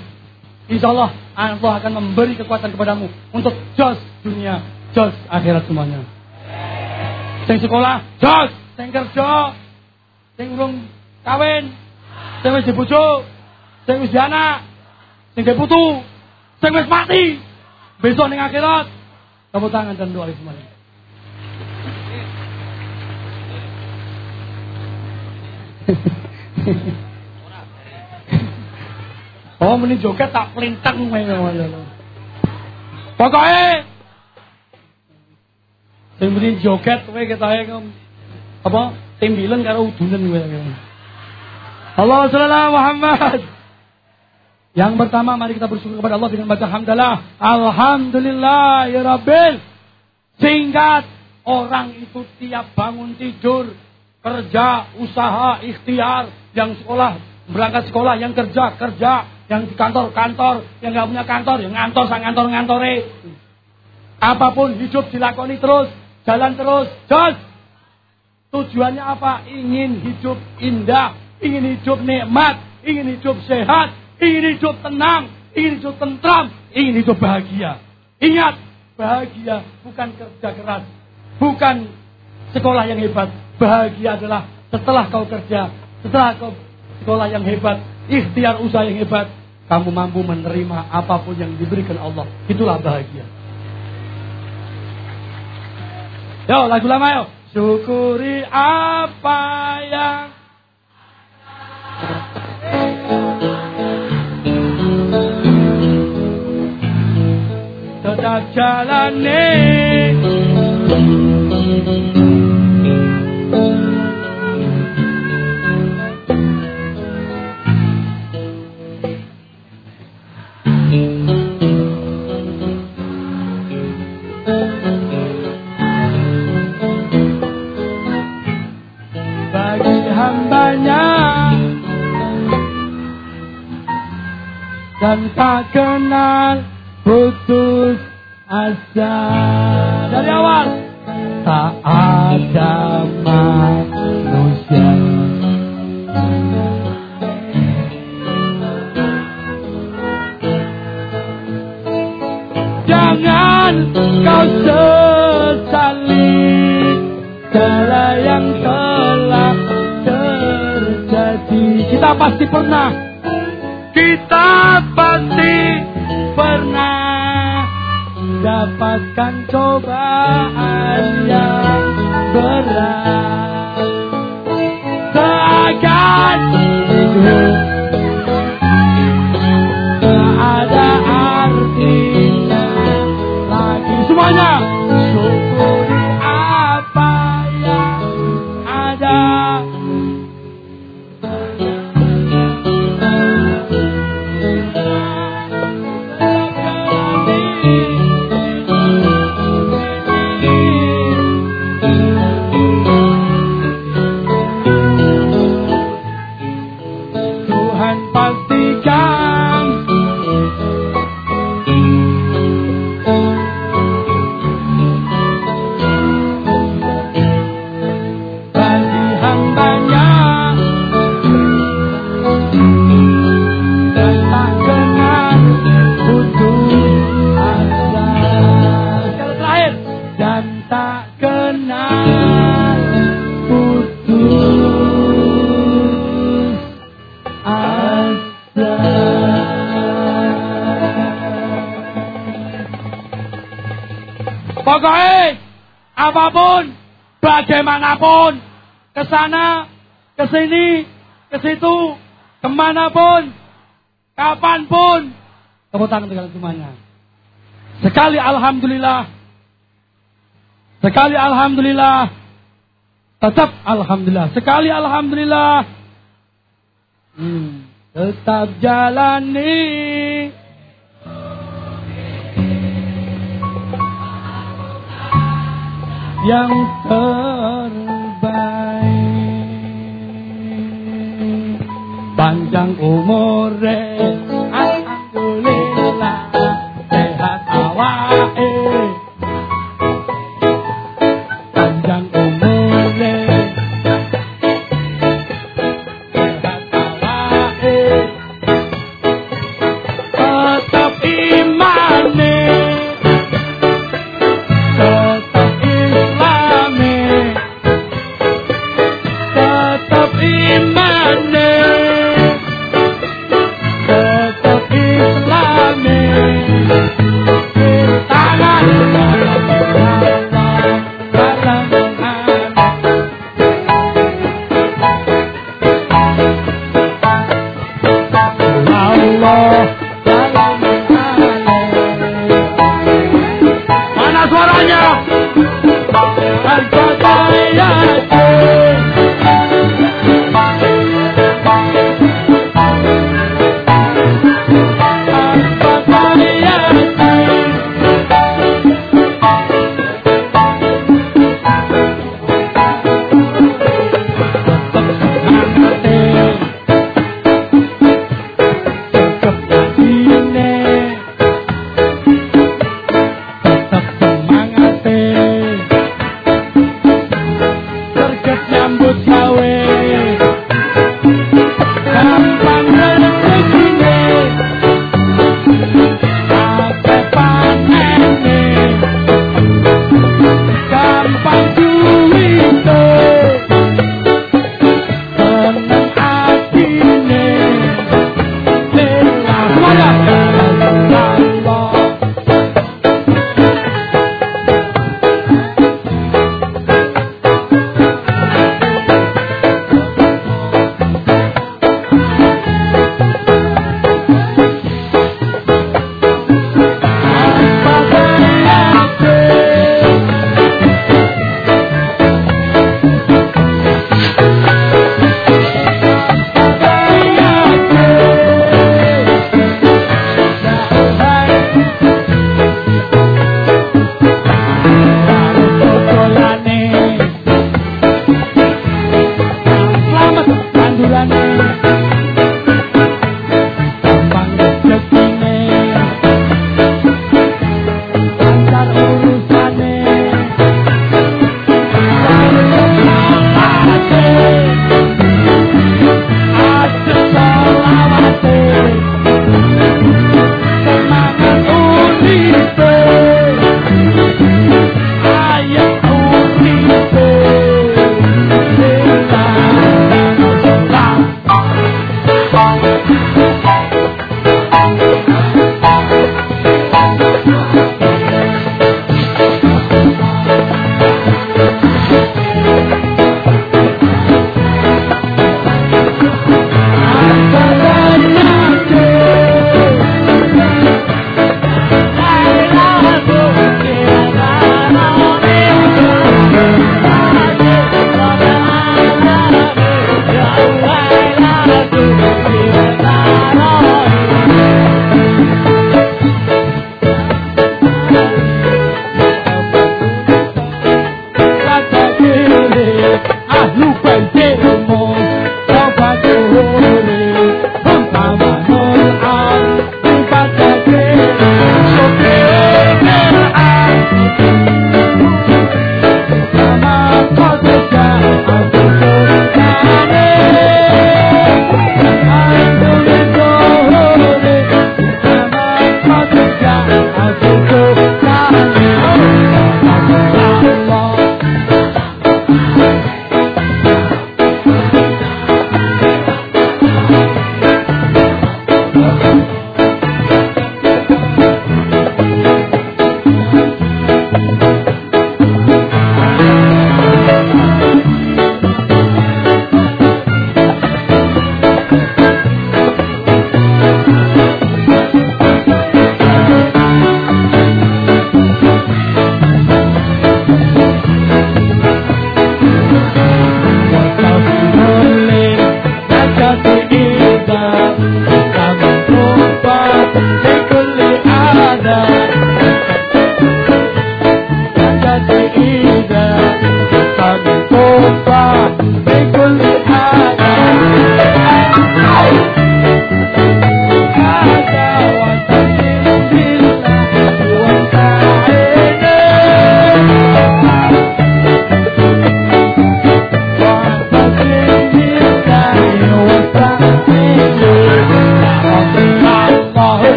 Insya Allah Allah akan memberi kekuatan kepadamu untuk jos dunia, jos akhirat semuanya. Sing sekolah, jos. Sing kerja, sing urung kawin, sing wis dibojo, sing wis anak, sing gawe putu, sing wis mati. Besok ning akhirat. Tepuk tangan dan doa semuanya. [LAUGHS] Oh, meni joget tak pelintang Pokoknya sing meni joget kowe ketahe ngom apa timbilen karo udunan kowe. Allah sallallahu Muhammad. Yang pertama mari kita bersyukur kepada Allah dengan baca hamdalah. Alhamdulillah ya Rabbil. Singkat orang itu tiap bangun tidur kerja, usaha, ikhtiar, yang sekolah berangkat sekolah, yang kerja kerja, yang di kantor kantor, yang nggak punya kantor, yang ngantor sang ngantor ngantore. Apa pun hidup dilakoni terus, jalan terus, jos. Tujuannya apa? Ingin hidup indah, ingin hidup nikmat, ingin hidup sehat, ingin hidup tenang, ingin hidup tentram, ingin hidup bahagia. Ingat, bahagia bukan kerja keras, bukan sekolah yang hebat. Bahagia adalah setelah kau kerja, setelah kau sekolah yang hebat, ikhtiar usaha yang hebat, kamu mampu menerima apa pun yang diberikan Allah. Itulah bahagia. Yo, lagu lama yo. Syukuri apa yang tetap jalani. Dan tak kenal putus asa. Dari awal tak ada manusia. Jangan kau sesali segala yang telah terjadi. Kita pasti pernah dapatkan cobaan yang berat. Hidup sini, ke situ, ke mana pun, kapan pun, tepuk tangan dengan semuanya. Sekali alhamdulillah, sekali alhamdulillah, tetap alhamdulillah, sekali alhamdulillah, hmm, tetap jalani. yang terbaik panjang umure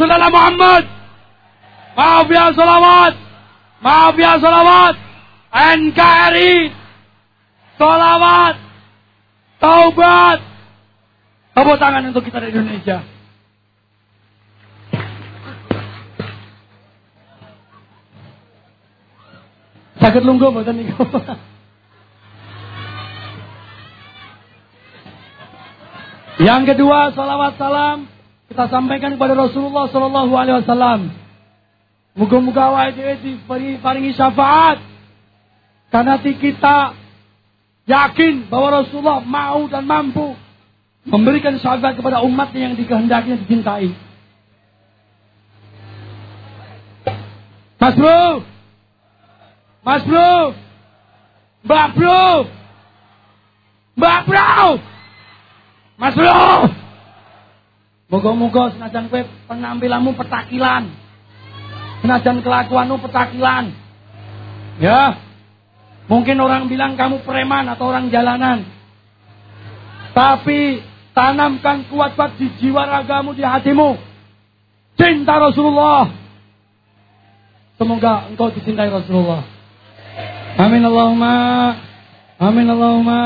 Ala Muhammad. Maaf ya salawat. Maaf ya salawat. NKRI. Salawat. Taubat. Tepuk tangan untuk kita di Indonesia. Sakit lungguh mboten niku. [LAUGHS] Yang kedua, salawat salam kita sampaikan kepada Rasulullah Sallallahu Alaihi Wasallam. Awake dhewe diberi paringi syafaat karena kita yakin bahwa Rasulullah mau dan mampu memberikan syafaat kepada umatnya yang dikehendaki dan dicintai. Mas Bro, Mas Bro, Mbak Bro, Mbak Bro, Mas Bro. Moga-moga senajan kowe penampilanmu petakilan. Senajan kelakuanmu petakilan. Ya. Mungkin orang bilang kamu preman atau orang jalanan. Tapi tanamkan kuat-kuat di jiwa ragamu, di hatimu. Cinta Rasulullah. Semoga engkau dicintai Rasulullah. Amin Allahumma. Amin Allahumma.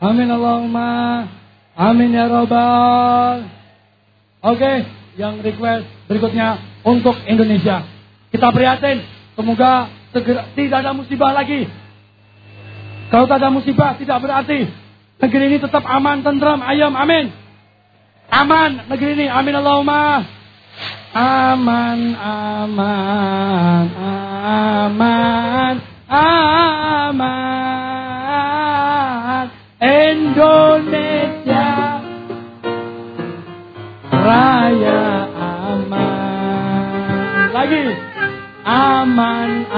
Amin Allahumma. Amin ya Rabbal. Oke, yang request berikutnya untuk Indonesia. Kita prihatin, semoga segera tidak ada musibah lagi. Kalau tak ada musibah tidak berarti negeri ini tetap aman, tentram, ayam, amin. Aman negeri ini, amin Allahumma. Aman, aman, aman, aman. Indonesia Lagi. Aman,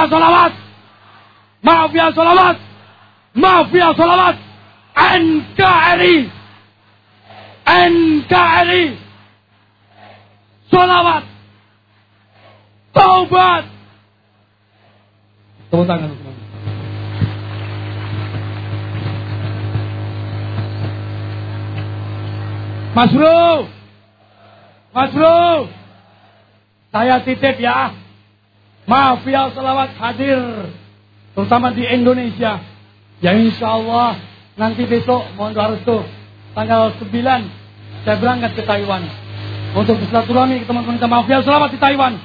ya salawat. Maaf ya salawat. Ya salawat. NKRI. NKRI. Salawat. Taubat. Tepuk tangan. Mas Bro. Mas Bro. Saya titip ya. Mafia selawat hadir. Terutama di Indonesia. Ya insya Allah. Nanti besok mohon doa restu. Tanggal 9. Saya berangkat ke Taiwan. Untuk bersilaturahmi ke teman-teman kita mafia selamat di Taiwan.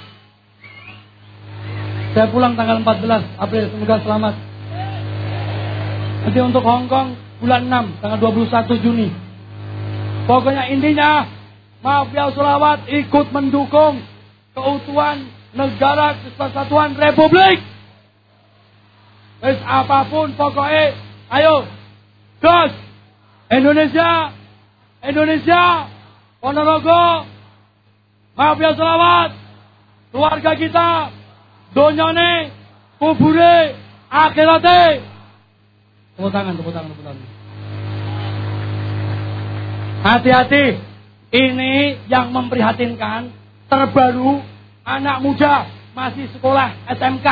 Saya pulang tanggal 14 April. Semoga selamat. Nanti untuk Hong Kong bulan 6 tanggal 21 Juni. Pokoknya intinya Mafia Sulawat ikut mendukung keutuhan negara kesatuan Republik. Wis apa pun pokoknya ayo. Gas Indonesia Indonesia Ponorogo Mafia Sulawat keluarga kita donyane kubure akhirate. Tepuk tangan tepuk tangan tepuk tangan. Hati-hati ini yang memprihatinkan terbaru anak muda masih sekolah SMK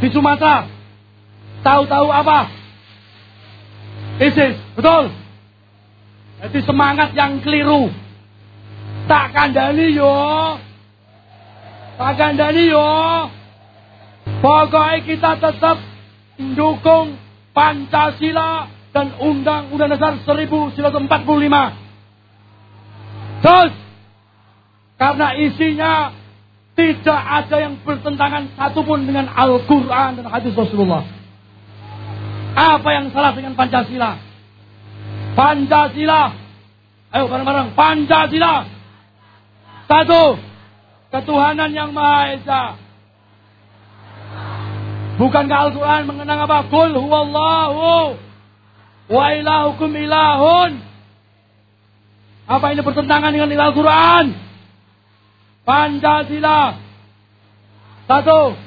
di Sumatera. Tahu-tahu apa? ISIS, betul. Jadi semangat yang keliru. Tak kandani yo. Tak kandani yo. Pokoknya kita tetap mendukung Pancasila dan Undang-Undang Dasar 1945. Terus, karena isinya tidak ada yang bertentangan satupun dengan Al-Quran dan hadis Rasulullah. Apa yang salah dengan Pancasila? Pancasila. Ayo bareng-bareng. Pancasila. Satu. Ketuhanan yang Maha Esa. Bukankah Al-Quran mengenang apa? Kul huwallahu. Wa ilahukum ilahun. Apa ini bertentangan dengan Al-Quran? Pancasila. Satu.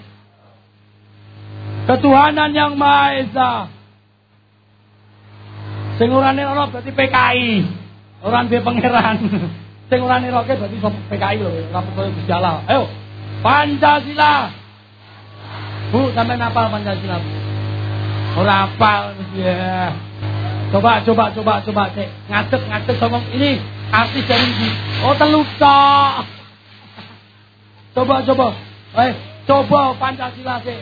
Ketuhanan yang Maha Esa. Sing urane ana berarti PKI. Orang dia pangeran. [LAUGHS] Sing urane roke berarti PKI lho, ora perlu gejala. Ayo. Pancasila. Bu, sampai napal Pancasila. Ora apal ya. Coba coba coba coba cek. Ngadeg ngadeg ngomong ini artis dari. Oh telu tok. Coba coba. Eh, coba Pancasila sih.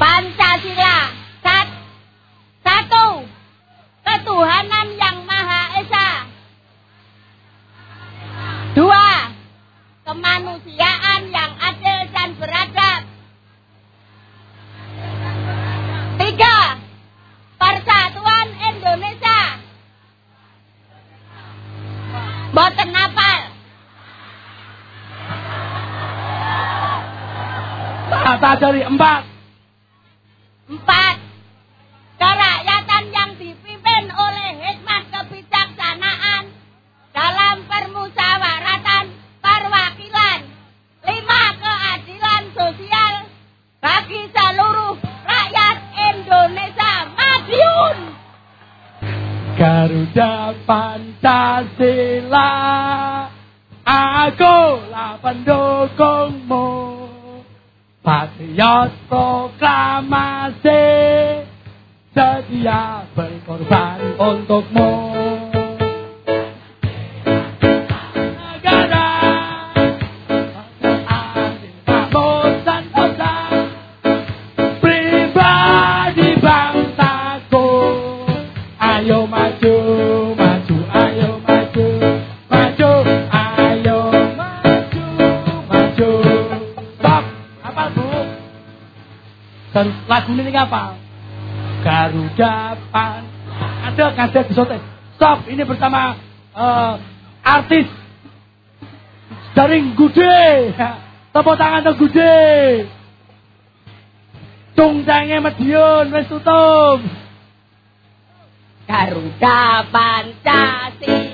Pancasila. Sat, satu. Ketuhanan yang Maha Esa. Dua. Kemanusiaan yang Kata dari empat. Empat. Kerakyatan yang dipimpin oleh hikmat kebijaksanaan dalam permusyawaratan perwakilan. Lima. Keadilan sosial bagi seluruh rakyat Indonesia. Madiun. Garuda Pancasila Aku lah pendukungmu Patriot proklamasi sedia berkorban untukmu Dan lagu ini apa? Garuda Pan. Ada kaset disotek. Stop, ini bersama uh, artis dari Gude. Tepuk tangan untuk Gude. Tungcangnya Medion, wis tutup. Garuda Pancasila.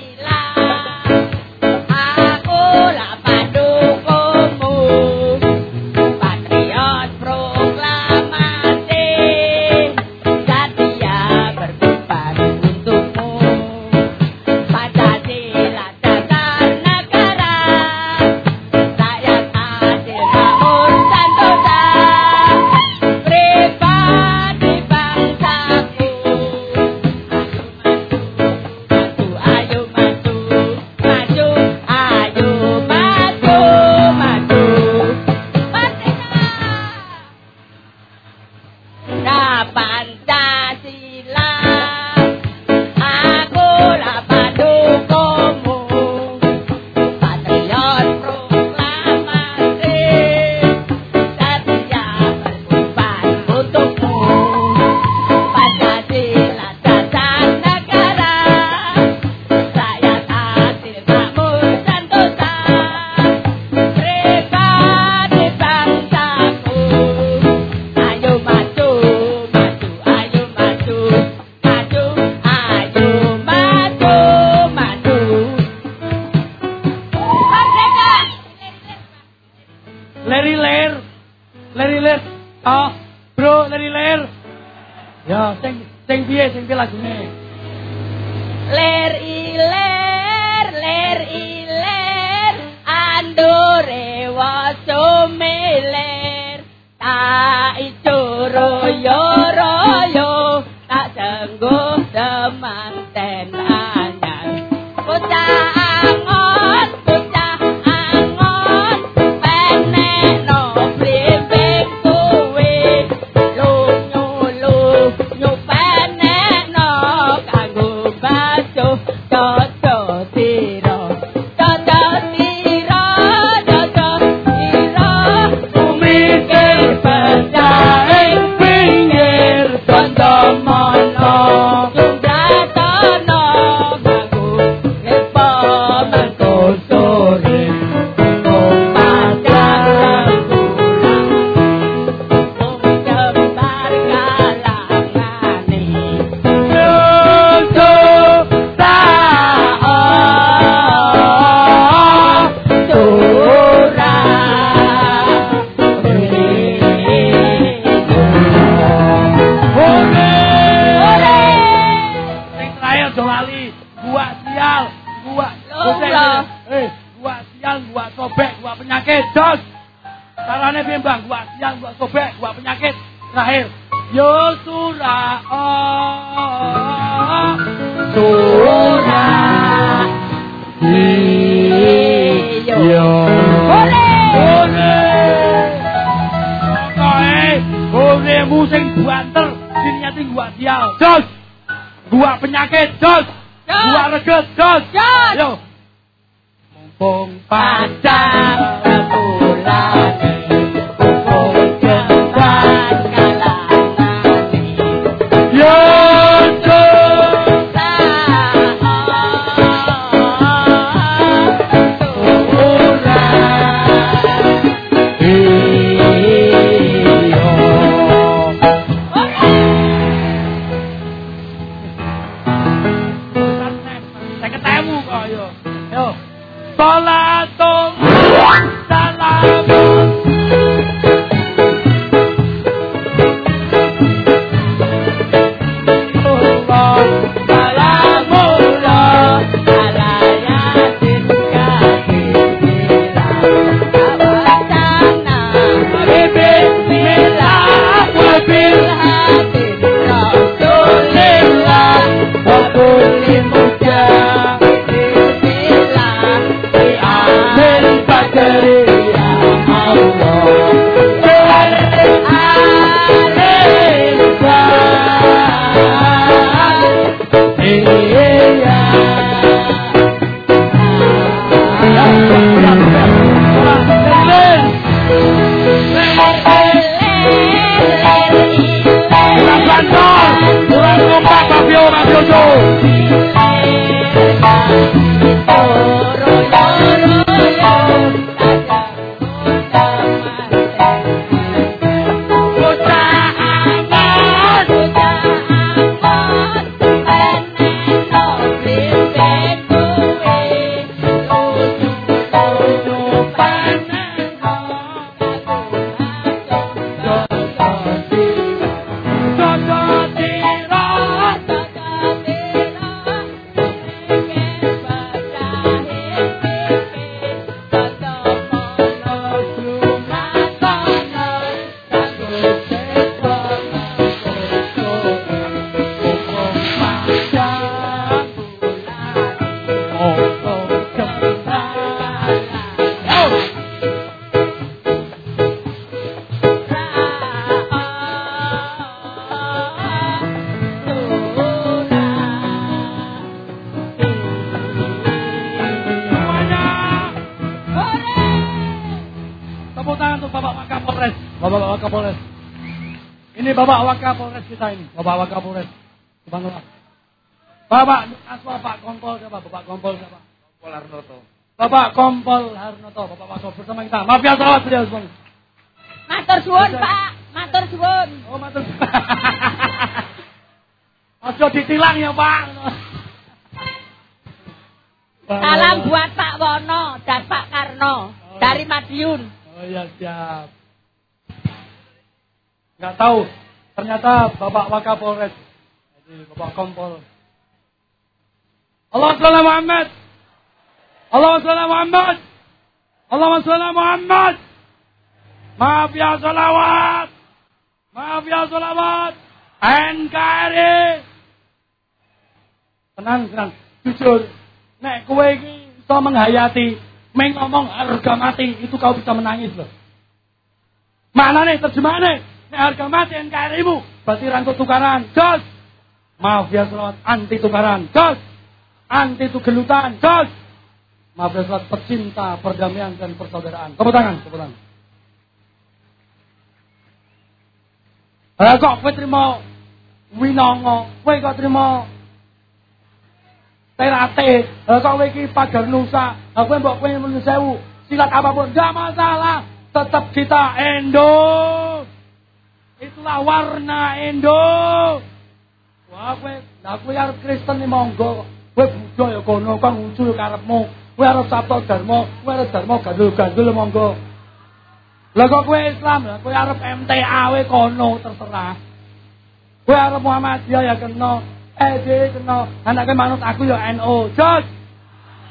Ya. Matur suwun, Pak. Matur suwun. Oh matur. Ojo [LAUGHS] ditilang ya Pak. Salam buat Pak Wono dan Pak Karno dari Madiun. Oh iya siap. Nggak tahu. Ternyata Bapak Wakapolres. Jadi Bapak Kompol. Allah Muhammad. Allah Muhammad. Allah Muhammad. Maaf ya salawat. Maaf ya salawat. NKRI. Tenang, tenang. Jujur. Nek kowe iki iso menghayati, meng ngomong harga mati, itu kau bisa menangis loh. Mana nih terjemahnya? Nek harga mati NKRI mu, berarti rangkut tukaran. Jos. Maaf ya salawat anti tukaran. Jos. Anti tugelutan. Jos. Maaf ya salawat pecinta perdamaian dan persaudaraan. Tepuk tangan, tepuk tangan. Lah kok kowe trimo winongo, kowe kok trimo terate, lah kok kowe iki pagar nusa, lah kowe mbok kowe menurut sewu, silat apa pun enggak masalah, tetap kita Indo. Itulah warna Indo. Wah kowe, lah kowe arep Kristen monggo, kowe Buddha ya kono, kang ngucu karepmu. Kowe arep Sabto Dharma, kowe arep Dharma gandul-gandul monggo. Lah kok kowe Islam, lah kowe arep MTA kono terserah. Kowe arep Muhammadiyah ya kena, eh dhewe kena. Anake manut aku ya NU. Jos.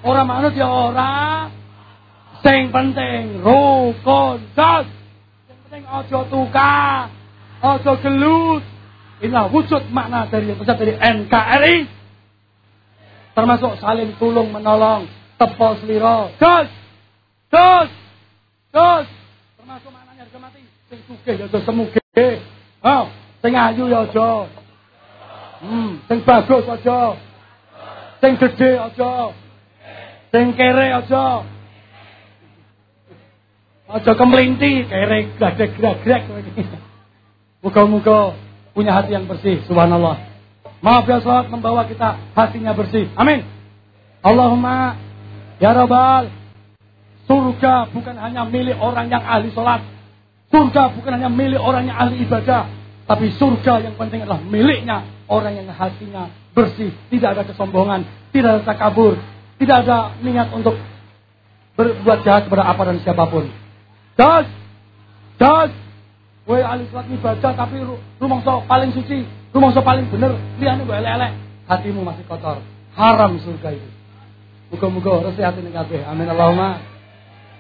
Ora manut ya ora. Sing penting rukun. Jos. Sing penting aja tukar. Aja gelut. Inilah wujud makna dari pesan dari NKRI. Termasuk saling tulung menolong, tepo sliro. Jos. Jos. Jos termasuk maknanya harga mati. Sing sugih ya aja semuge. Oh, sing ayu ya aja. Hmm, sing bagus aja. Sing gede aja. Sing kere aja. Aja kemlinti, kere gradek-gradek. Muga-muga punya hati yang bersih. Subhanallah. Maaf ya salat membawa kita hatinya bersih. Amin. Allahumma ya Rabbal Surga bukan hanya milik orang yang ahli sholat. Surga bukan hanya milik orang yang ahli ibadah. Tapi surga yang penting adalah miliknya orang yang hatinya bersih. Tidak ada kesombongan. Tidak ada takabur. Tidak ada niat untuk berbuat jahat kepada apa dan siapa pun. Das. Das. Woi ahli sholat ibadah tapi rumah so paling suci. Rumah so paling bener. Lihatnya gue elek-elek. Hatimu masih kotor. Haram surga itu. Muka-muka resi hati kabeh. Amin Allahumma.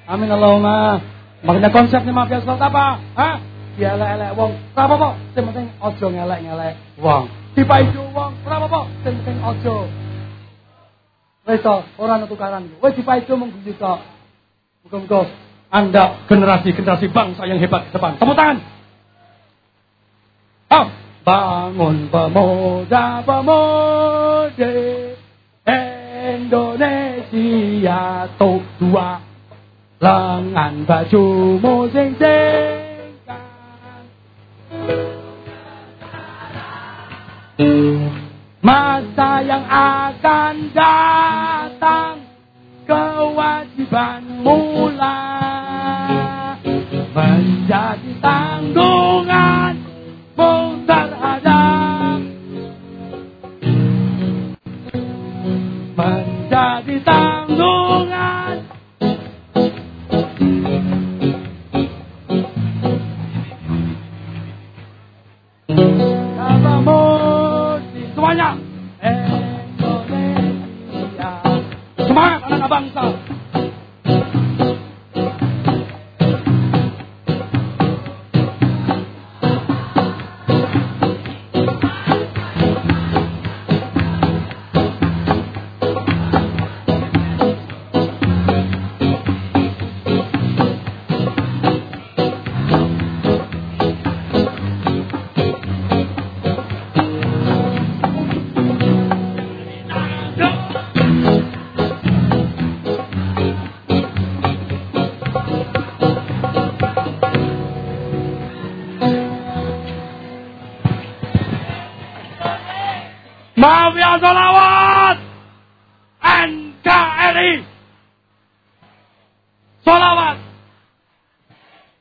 Amin Allahumma. Makanya konsepnya mafia sholat apa? Hah? Ya elek-elek wong. Ora apa-apa, sing penting aja ngelek-ngelek wong. Dipaidu wong, ora apa-apa, sing penting aja. Wis to, ora ana tukaran. Wis dipaidu mung guyu tok. Muga-muga Anda generasi-generasi bangsa yang hebat ke depan. Tepuk tangan. Oh, bangun pemuda pemudi Indonesia tok dua lengan bajumu sing singkan masa yang akan datang kewajiban Semangat solawat NKRI. Solawat.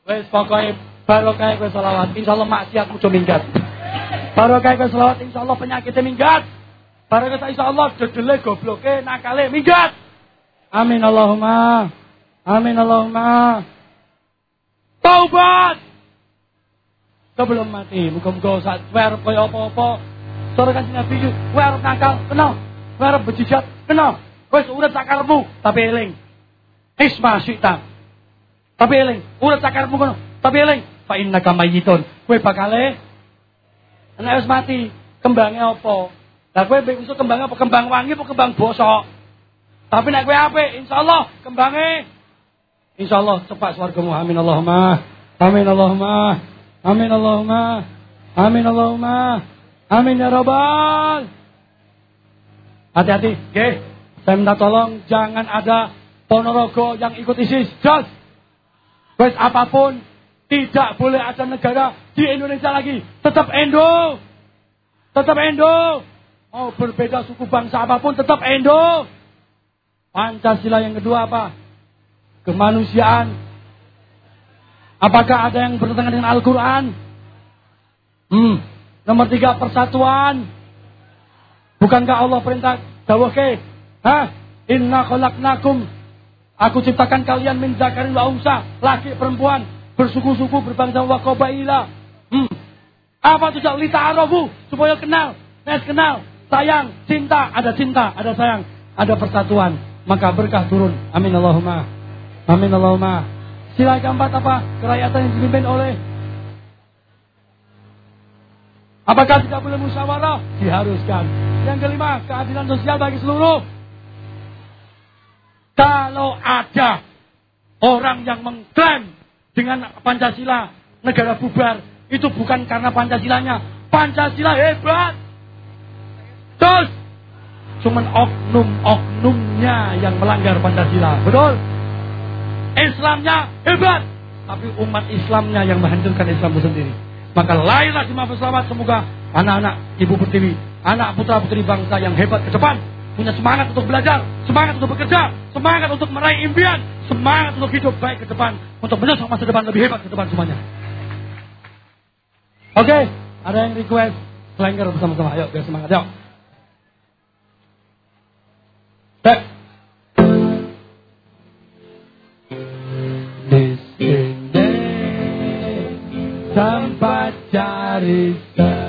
Wes pokoknya baru kayak gue solawat. Insya Allah maksiat do minggat. kayak beres solawat insya Allah penyakitnya minggat. baru Barokah insya Allah dedele gobloke nakale minggat. Amin Allahumma. Amin Allahumma. Taubat. Sebelum mati, muga-muga sak kaya apa-apa Sore kan Nabi werep nakal, kenal. Werep bejijat, kenal. Wes urip sakarmu, tapi eling. Isma syi'ta. Tapi eling, urip sakarmu kono, tapi eling. Fa innaka mayyitun. Kowe bakale nek wis mati, kembange apa? Lah kowe besok kembang apa? Kembang wangi apa kembang bosok? Tapi nek kowe apik, insyaallah kembange insyaallah cepat swargamu. Amin Allahumma. Amin Allahumma. Amin Allahumma. Amin Allahumma. Amin ya Rabbal. Hati-hati, oke. Saya minta tolong jangan ada Ponorogo yang ikut ISIS. Just. Wes apa pun tidak boleh ada negara di Indonesia lagi. Tetap Indo. Tetap Indo. Mau berbeda suku bangsa apa pun tetap Indo. Pancasila yang kedua apa? Kemanusiaan. Apakah ada yang bertentangan dengan Al-Quran? Hmm. Nomor tiga persatuan. Bukankah Allah perintah dawuhke? Hah? Inna khalaqnakum. Aku ciptakan kalian min zakarin wa unsa, laki perempuan, bersuku-suku, berbangsa wa qabaila. Hmm. Apa itu lita arabu supaya kenal, nes kenal, sayang, cinta, ada cinta, ada sayang, ada persatuan, maka berkah turun. Amin Allahumma. Amin Allahumma. Sila keempat apa? Kerakyatan yang dipimpin oleh Apakah tidak boleh musyawarah? Diharuskan. Yang kelima, keadilan sosial bagi seluruh. Kalau ada orang yang mengklaim dengan Pancasila negara bubar, itu bukan karena Pancasilanya. Pancasila hebat. Terus, cuman oknum-oknumnya yang melanggar Pancasila. Betul? Islamnya hebat. Tapi umat Islamnya yang menghancurkan Islam sendiri. Maka lahirlah Mahfuz Selamat semoga anak-anak Ibu Pertiwi, anak putra-putri bangsa yang hebat ke depan. Punya semangat untuk belajar, semangat untuk bekerja, semangat untuk meraih impian, semangat untuk hidup baik ke depan. Untuk menyosong masa depan lebih hebat ke depan semuanya. Oke, okay, ada yang request Slangger bersama-sama. Ayo, biar semangat. Yuk. Back. Tempat estar.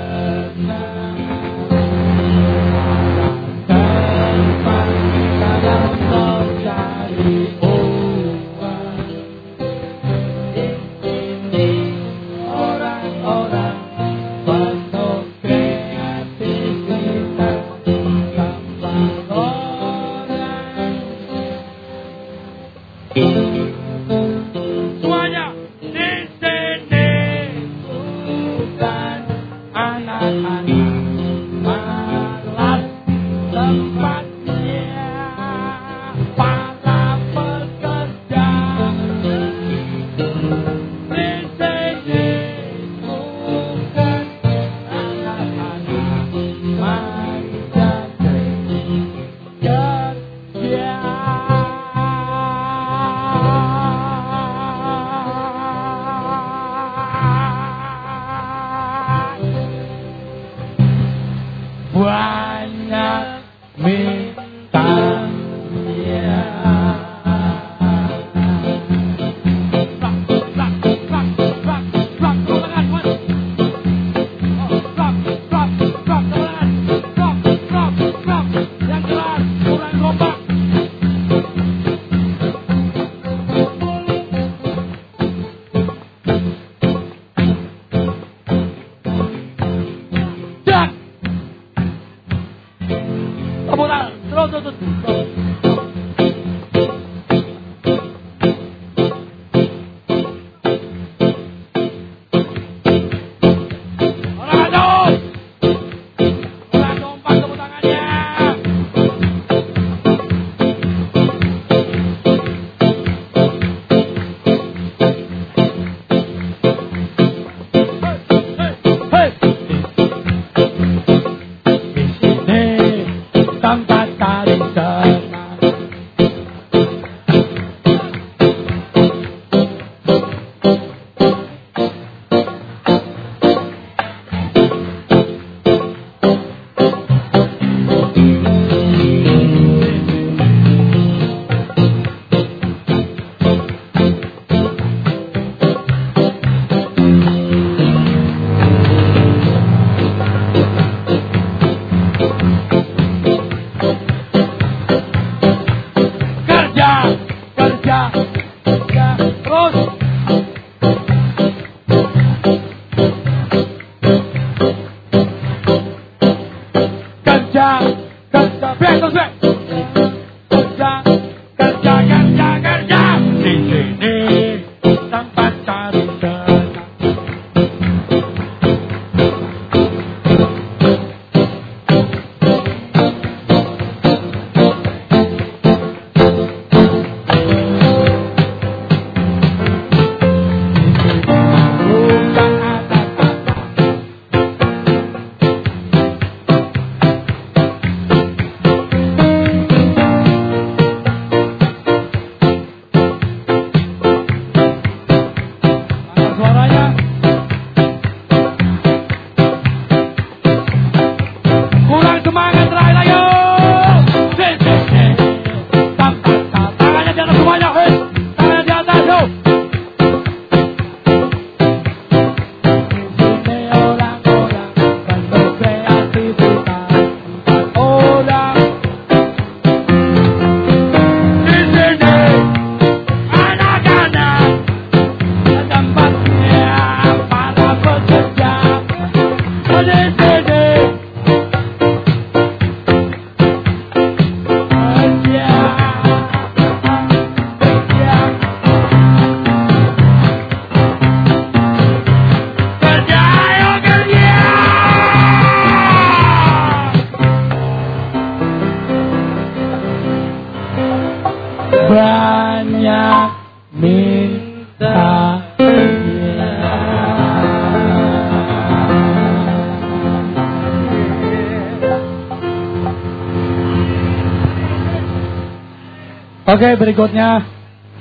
Oke berikutnya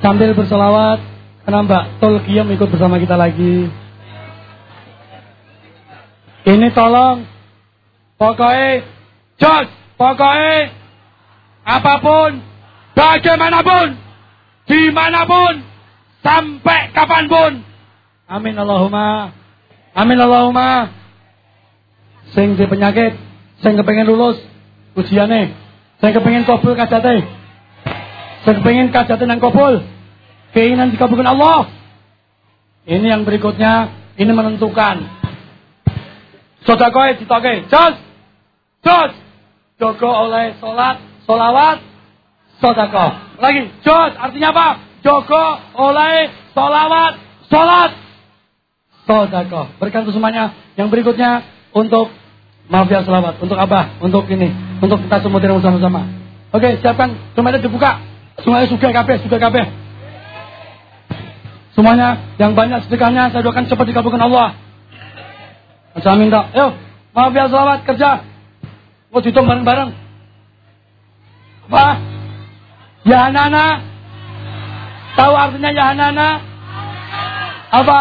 sambil bersolawat karena Mbak Tolkiem ikut bersama kita lagi. Ini tolong pokoknya jos pokoknya apa pun bagaimanapun di mana pun sampai kapan pun. Amin Allahumma. Amin Allahumma. Sing di penyakit, sing kepengen lulus ujiannya, sing kepengen kabul kajate, saya pengen kajatan yang kabul. Keinginan dikabulkan Allah. Ini yang berikutnya. Ini menentukan. Sodakoy ditoke. Jos. Jos. Jogo oleh sholat. Solawat. Sodako. Lagi. Jos. Artinya apa? Jogo oleh solawat. Sholat. Sodako. Berikan semuanya. Yang berikutnya. Untuk maaf ya selawat. Untuk abah. Untuk ini. Untuk kita semua bersama-sama. Oke, siapkan. Semuanya dibuka. Semuanya suka kabeh, suka kabeh. Semuanya yang banyak sedekahnya saya doakan cepat dikabulkan Allah. Saya minta, ayo, maaf ya selamat kerja. Mau dihitung bareng-bareng. Apa? Ya Nana. Tahu artinya ya Nana? Apa?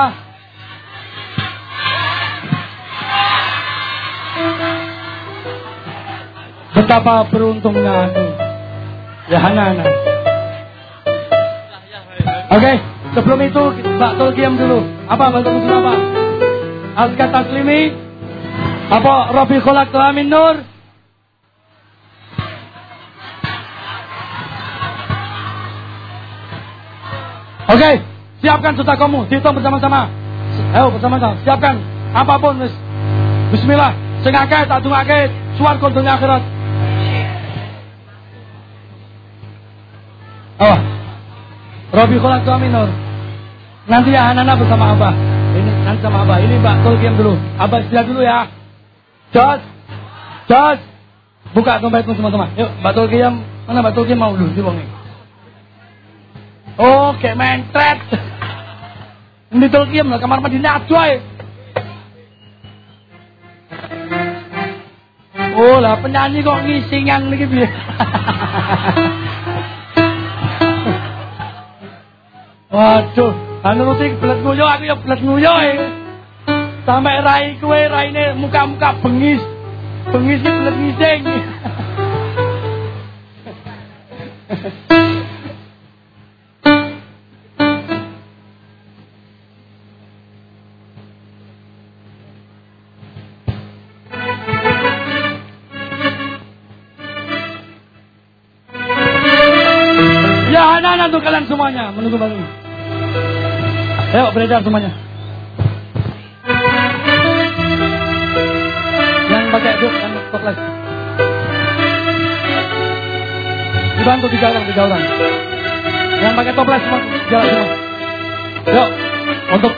Betapa beruntungnya aku. Ya Nana. Oke, sebelum itu Mbak Tolkiam dulu. Apa Mbak Tolkiam dulu apa? Azka Taslimi? Apa Robi Kholak Amin Nur? Oke, siapkan sudah kamu, dihitung bersama-sama. Ayo bersama-sama, siapkan apa pun. Bismillah, sing akeh tak dungake suwarga dunya akhirat. Oh. Robi kolak suami Nur. Nanti ya anak-anak bersama Abah. Ini nanti sama Abah. Ini Mbak Tolkiam dulu. Abah istirahat dulu ya. Jos. Jos. Buka dompetmu teman-teman. Yuk Mbak Tolkiam. Mana Mbak Tolkiam mau dulu. Di Oh, kayak mentret. Ini Tolkiam lah. Kamar mandi aja Oh lah penyanyi kok ngisingan gitu ya. [LAUGHS] Waduh, anu nuruti belet nguyo aku ya belet nguyo e. Sampai rai kue raine muka-muka bengis. Bengis iki belet ngising. [LAUGHS] Anak-anak untuk kalian semuanya menunggu bangun. Ayo beredar semuanya. Yang pakai itu yang toples. Dibantu tiga orang, tiga orang. Yang pakai toples semua jalan semua. Yuk, untuk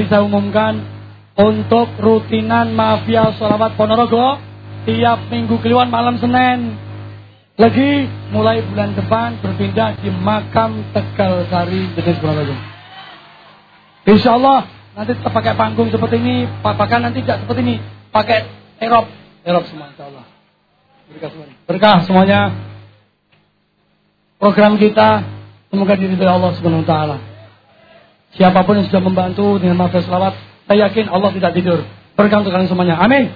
Kali saya umumkan Untuk rutinan mafia sholawat Ponorogo Tiap minggu kliwon malam Senin. Lagi mulai bulan depan berpindah di makam Tegal Sari jenis Ponorogo Insya Allah nanti tetap pakai panggung seperti ini Bahkan nanti tidak seperti ini. Pakai erop Erop semua insya Allah Berkah semuanya, Berkah semuanya. Program kita semoga diridhoi Allah Subhanahu wa taala. Siapa pun yang sudah membantu dengan mafia selawat, saya yakin Allah tidak tidur. Berkah untuk kalian semuanya. Amin.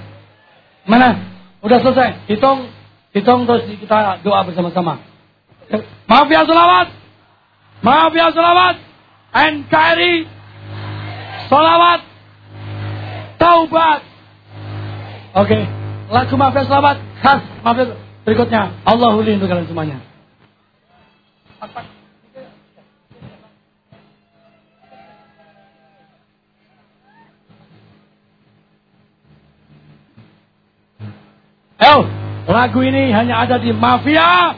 Mana? Udah selesai. Hitung, hitung terus kita doa bersama-sama. Mafia selawat. Mafia selawat. NKRI. Selawat. Taubat. Oke. Lagu mafia selawat khas mafia berikutnya. Allahuli untuk kalian semuanya. Lagu ini hanya ada di Mafia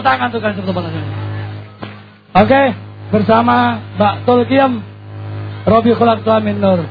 Tepuk tangan tuh kan tepuk tangan. Oke, bersama Mbak Tulkiem Robi Tuamin Nur.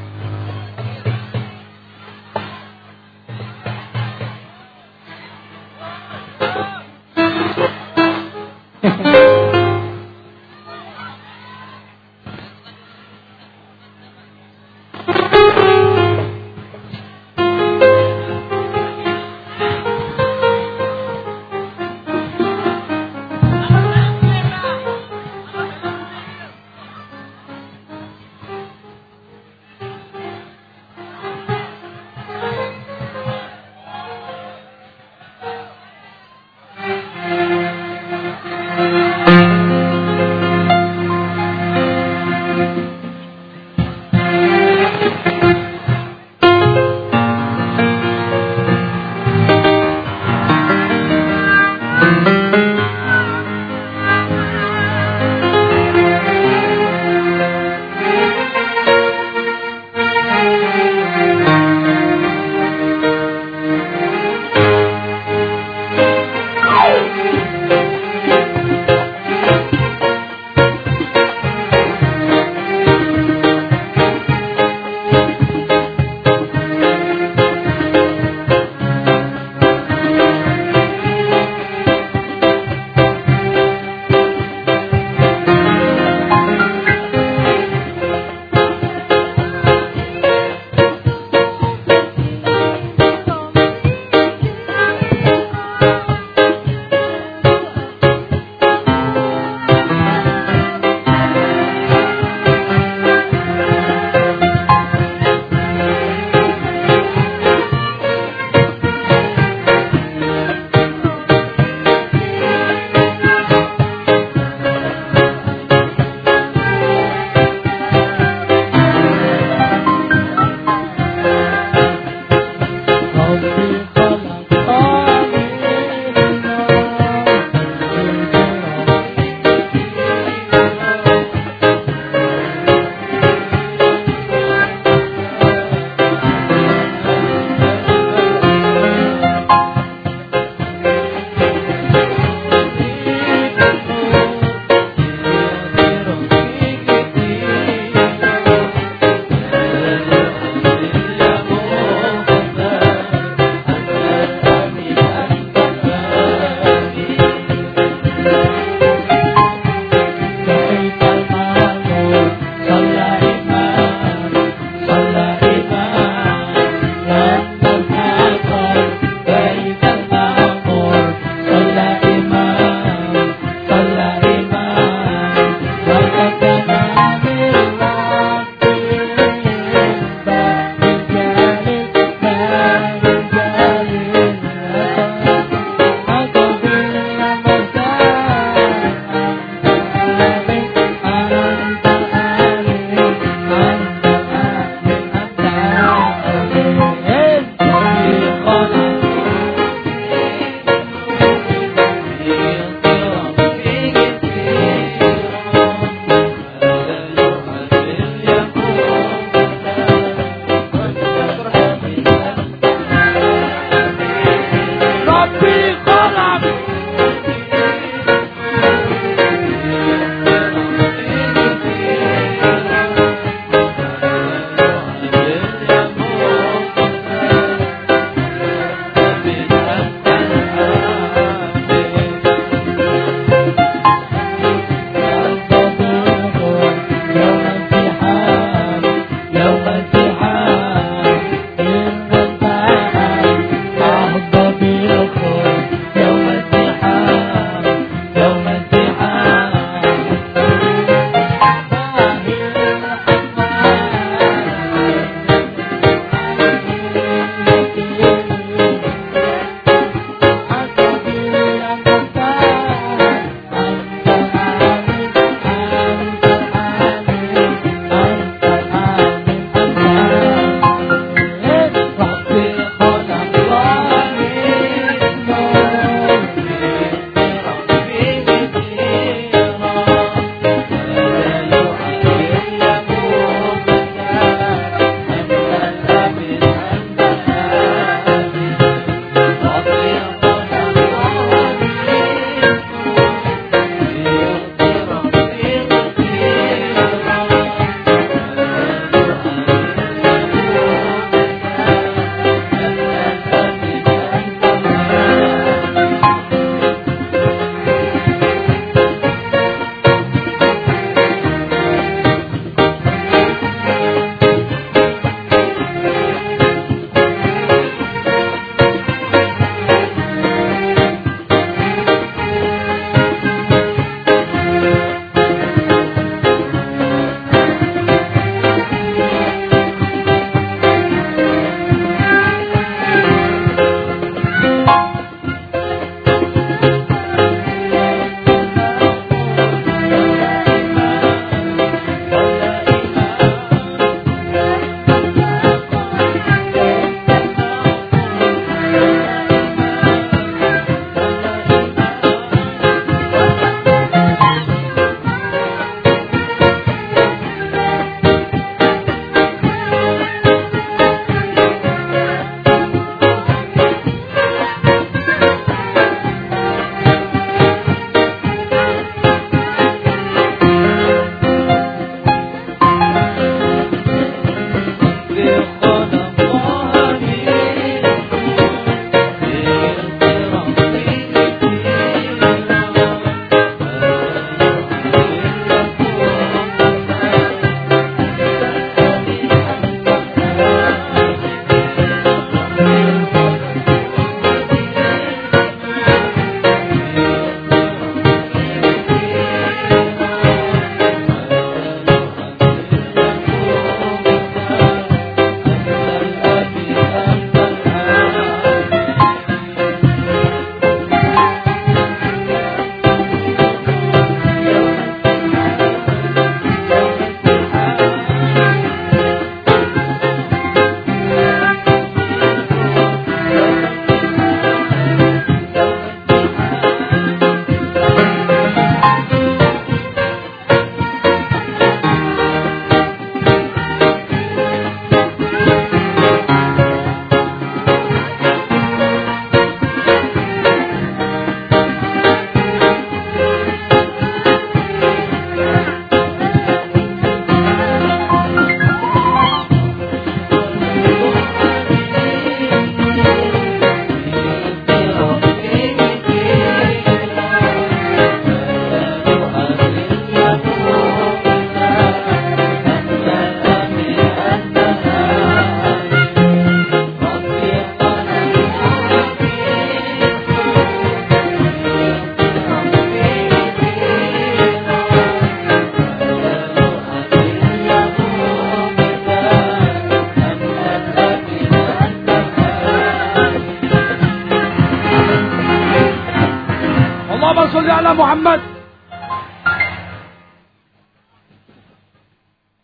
Muhammad.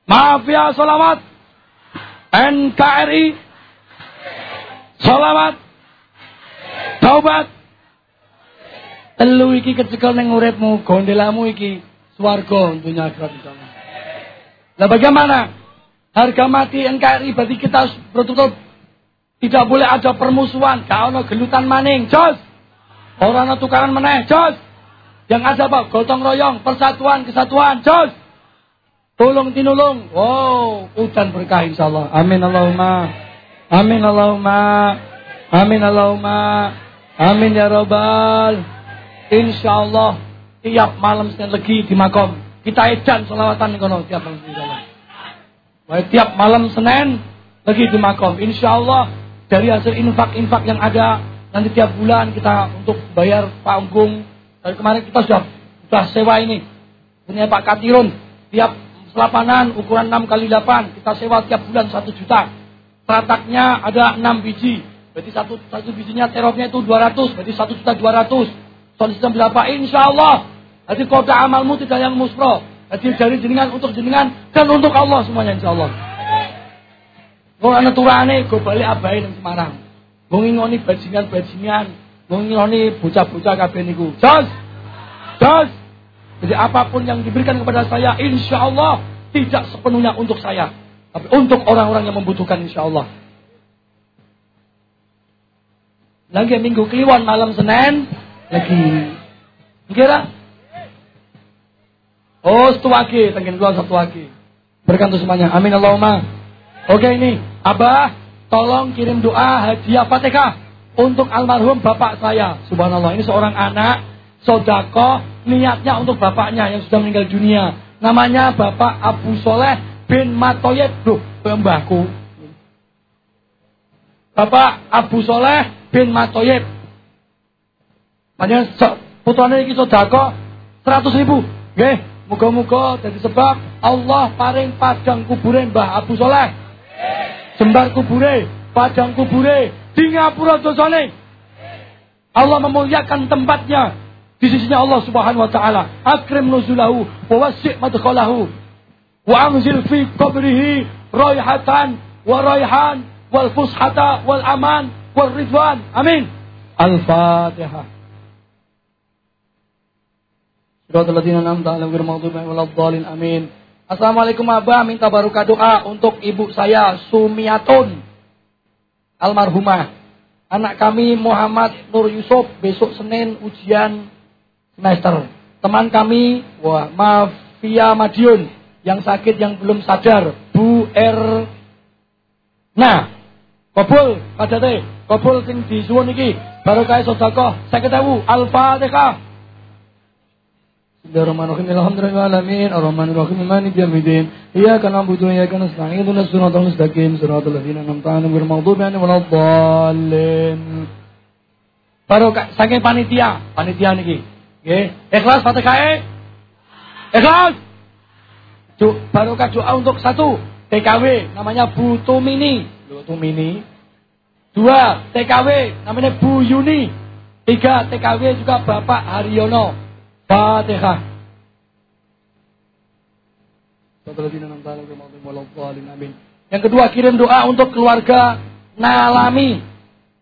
Mafia solawat. NKRI. Solawat. Taubat. Telu iki kecekel ning uripmu, gondelamu iki swarga dunia akhirat insyaallah. Lah bagaimana? Harga mati NKRI berarti kita betul-betul tidak boleh ada permusuhan, gak ono gelutan maning, jos. Orang tukaran meneh, jos. Yang ada apa? Gotong royong, persatuan, kesatuan, jos. Tolong tinulung. Wow, hujan berkah insyaallah. Amin Allahumma. Amin Allahumma. Amin Allahumma. Amin ya robbal. Insyaallah tiap malam Senin Legi di makom. Kita edan selawatan kono tiap malam insyaallah. Baik tiap malam Senin lagi di makom. Insyaallah dari hasil infak-infak yang ada nanti tiap bulan kita untuk bayar panggung. Dari kemarin kita sudah sudah sewa ini punya Pak Katirun tiap Lapangan ukuran 6 kali 8 kita sewa tiap bulan 1 juta. Terataknya ada 6 biji. Berarti satu, satu bijinya teropnya itu 200. Berarti 1 juta 200. Soal sistem berapa? Insya Allah. Jadi kota amalmu tidak yang muspro. Jadi dari jenengan untuk jenengan dan untuk Allah semuanya insya Allah. Gue ana turane gue balik abai di Semarang. Gue ngingoni bajingan-bajingan. Gue ngingoni bocah-bocah kabeh niku. Jos. Jos. Jadi apa pun yang diberikan kepada saya, insya Allah tidak sepenuhnya untuk saya. Tapi untuk orang-orang yang membutuhkan insya Allah. Lagi minggu kliwon malam Senin. Lagi. Kira? Oh, satu lagi. Tengin keluar satu lagi. Berikan tuh semuanya. Amin Allahumma. Oke ini. Abah, tolong kirim doa hadiah fatihah. Untuk almarhum bapak saya. Subhanallah. Ini seorang anak. Sodako niatnya untuk bapaknya yang sudah meninggal dunia. Namanya Bapak Abu Soleh bin Matoyed. Loh, mbahku. Bapak Abu Soleh bin Matoyed. Makanya putranya ini sodako 100 ribu. Oke, muka-muka jadi sebab Allah paring padang kuburan Mbah Abu Soleh. Jembar kubure, padang kubure, di ngapura dosane. Allah memuliakan tempatnya di sisinya Allah Subhanahu wa taala. Akrim nuzulahu wa wasi' madkhalahu. Wa anzil fi qabrihi raihatan wa raihan wal fushata wal aman wal ridwan. Amin. Al-Fatihah. Ghairil maghdubi 'alaihim waladdallin. Amin. Assalamualaikum Abah, minta barokah doa untuk ibu saya Sumiatun almarhumah. Anak kami Muhammad Nur Yusuf besok Senin ujian semester. Teman kami, wah, Mafia Madiun yang sakit yang belum sadar, Bu R. Nah, kabul pada teh, kabul sing disuwun iki, baru kaya sedekah 50.000 Al-Fatihah. Bismillahirrahmanirrahim. Alhamdulillahirrahmanirrahim. Ar-Rahmanirrahim. Maliki yaumiddin. Iyyaka na'budu wa iyyaka nasta'in. Ihdinas siratal mustaqim. Siratal ladzina an'amta 'alaihim ghairil maghdubi 'alaihim waladdallin. Baru saking panitia, panitia niki. Oke, ikhlas Fatihah. Ikhlas. Barokah doa untuk satu TKW namanya Bu Tumini. Loh, Tumini. Dua TKW namanya Bu Yuni. Tiga TKW juga Bapak Haryono. Fatihah. Yang kedua kirim doa untuk keluarga Nalami.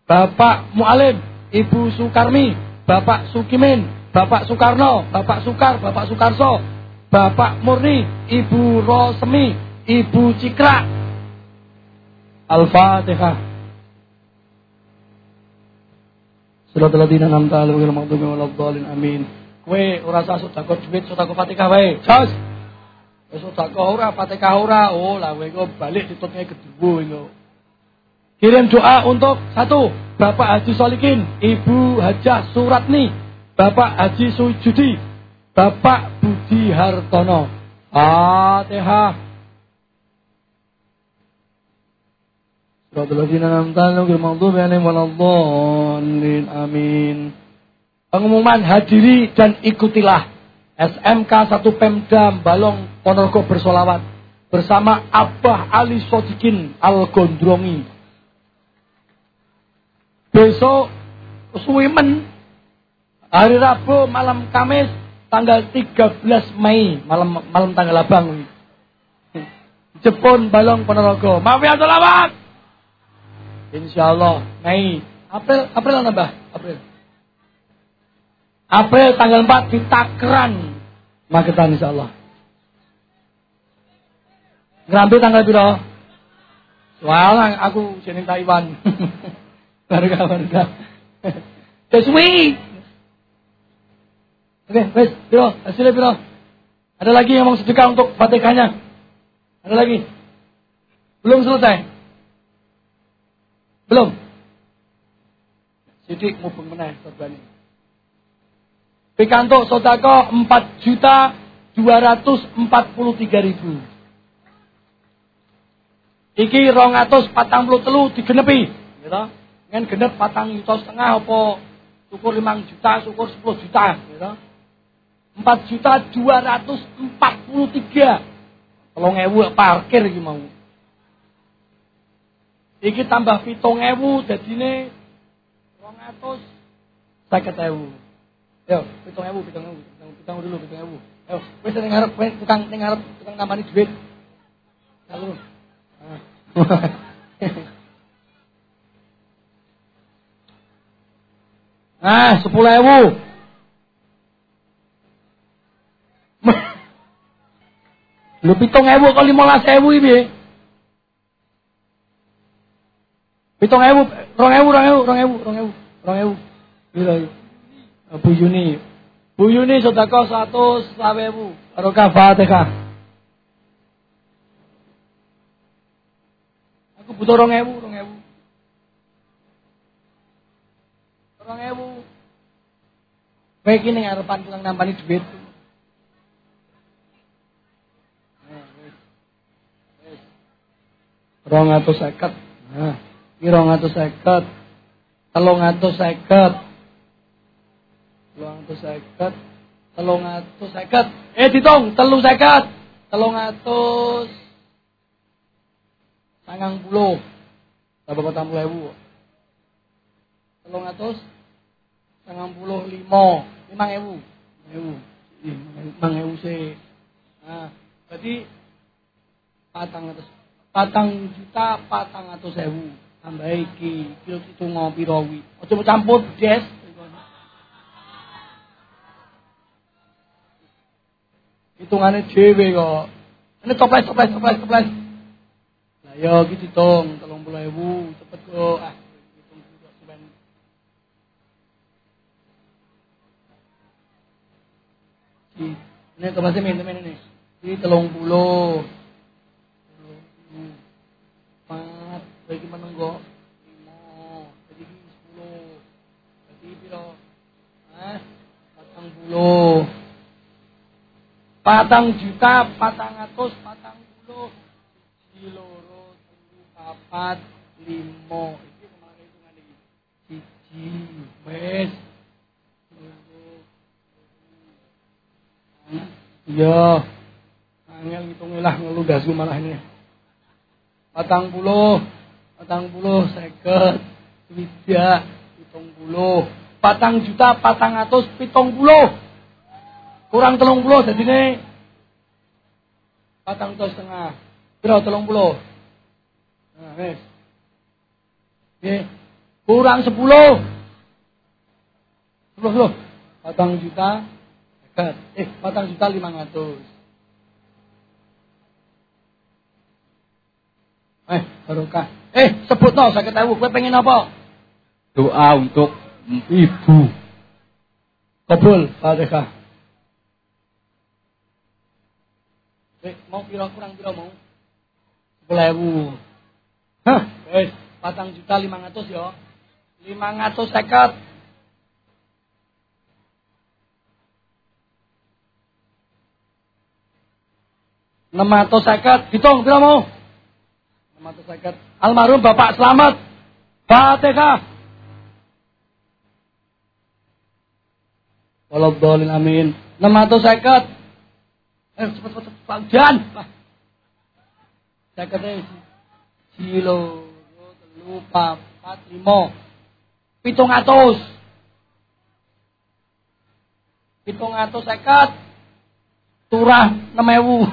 Bapak Mualim, Ibu Sukarmi, Bapak Sukimin, Bapak Soekarno, Bapak Sukar, Bapak Sukarso, Bapak Murni, Ibu Rosmi, Ibu Cikra. Al-Fatihah. 'alaihim ghairil maghdubi waladdallin. Amin. Kowe ora usah sedekah duit, sedekah Fatihah wae. Jos. Wis sedekah ora, Fatihah ora. Oh, lah kok balik ditutne kedua iku. Kirim doa untuk satu Bapak Haji Solikin, Ibu Hajah Suratni, Bapak Haji Sujudi, Bapak Budi Hartono. Fatihah. Amin. Pengumuman hadiri dan ikutilah SMK 1 Pemda Balong Ponorogo bersolawat bersama Abah Ali Sodikin Al Gondrongi. Besok Suwimen Hari Rabu malam Kamis tanggal 13 Mei malam malam tanggal abang. Jepun Balong Ponorogo. Mafia selamat. Insyaallah Mei April April nambah April. April tanggal 4 di Takran Magetan insyaallah. Ngerambil tanggal piro? Soalnya aku jeneng Taiwan. Barga [LAUGHS] barga. Sesuai. [LAUGHS] Oke, wes, piro, hasilnya piro. Ada lagi yang mau sedekah untuk fatihahnya? Ada lagi? Belum selesai? Belum? Sidik mumpung meneh ini. Pikantuk sodako 4 juta 243 ribu. Iki rong atus patang puluh telu digenepi. Gitu. Ngen genep patang juta setengah apa syukur 5 juta, syukur 10 juta. Gitu. 4 juta 243. Tolong ewu parkir iki mau. Iki tambah pitung ewu dadine rong atus seket ewu. Yo, pitung ewu, pitung ewu, pitung dulu, pitung ewu. Yo, wis ning ngarep, tukang ning ngarep, tukang nambani duit. Lalu. Nah, sepuluh ewu. Lu pitung ewu kali limolas ewu ini. Pitung ewu, rong ewu, rong ewu, rong ewu, rong ewu, rong ewu. Bila Bu Yuni. Bu Yuni sodako satu sawewu. Barokah Fatihah. Aku butuh rong ewu, rong ewu. Rong ewu. Baik ini ngarepan tukang nambani duit. rong atus seket nah ini rong atus seket telung atus seket telung atus seket telung atus seket. Eh ditung telu seket. Telung atus sangang puluh. Berapa petang puluh ewu telung atus sangang puluh lima. Lima ewu ewu lima ewu sih. Nah berarti patang atus patang juta patang atau sewu tambah iki kilo itu ngopi rawi. Ojo campur des hitungannya cewek kok. Ini toples toples toples toples. Lah yo gitu tolong puluh ewu. Cepet kok. Ah hitung juga sebenarnya ini toplasnya main main ini. Ini telung puluh. Bagi menunggu. Lima. Jadi sepuluh. Jadi piro? Eh patang puluh patang juta patang atus patang puluh. Loro telu papat limo. Iki ke mana hitungan iki siji wes. Iya, angel ngitungilah ngeludasu malah ini. Patang puluh patang puluh seket swidak pitung puluh. Patang juta patang atus pitung puluh kurang telung puluh jadi ini patang juta setengah berapa telung puluh nah wes kurang sepuluh sepuluh patang juta eh patang juta lima ratus Eh, barokah. Eh, sebut no, saya ketahui. Gue pengen apa? Doa untuk ibu. Kabul, Fatihah. Mau kira kurang kira mau? Sepuluh. Hah, eh, patang juta lima ratus ya. Lima ratus seket. Enam ratus seket. Hitung, kira mau? Almarhum Bapak Selamat. Fatihah. Walau dolin amin. 650. Eh, cepat cepat Pak Jan. Saya kata kilo, lupa, empat, lima, pitung atus. Pitung atus seket. Turah enam ewu.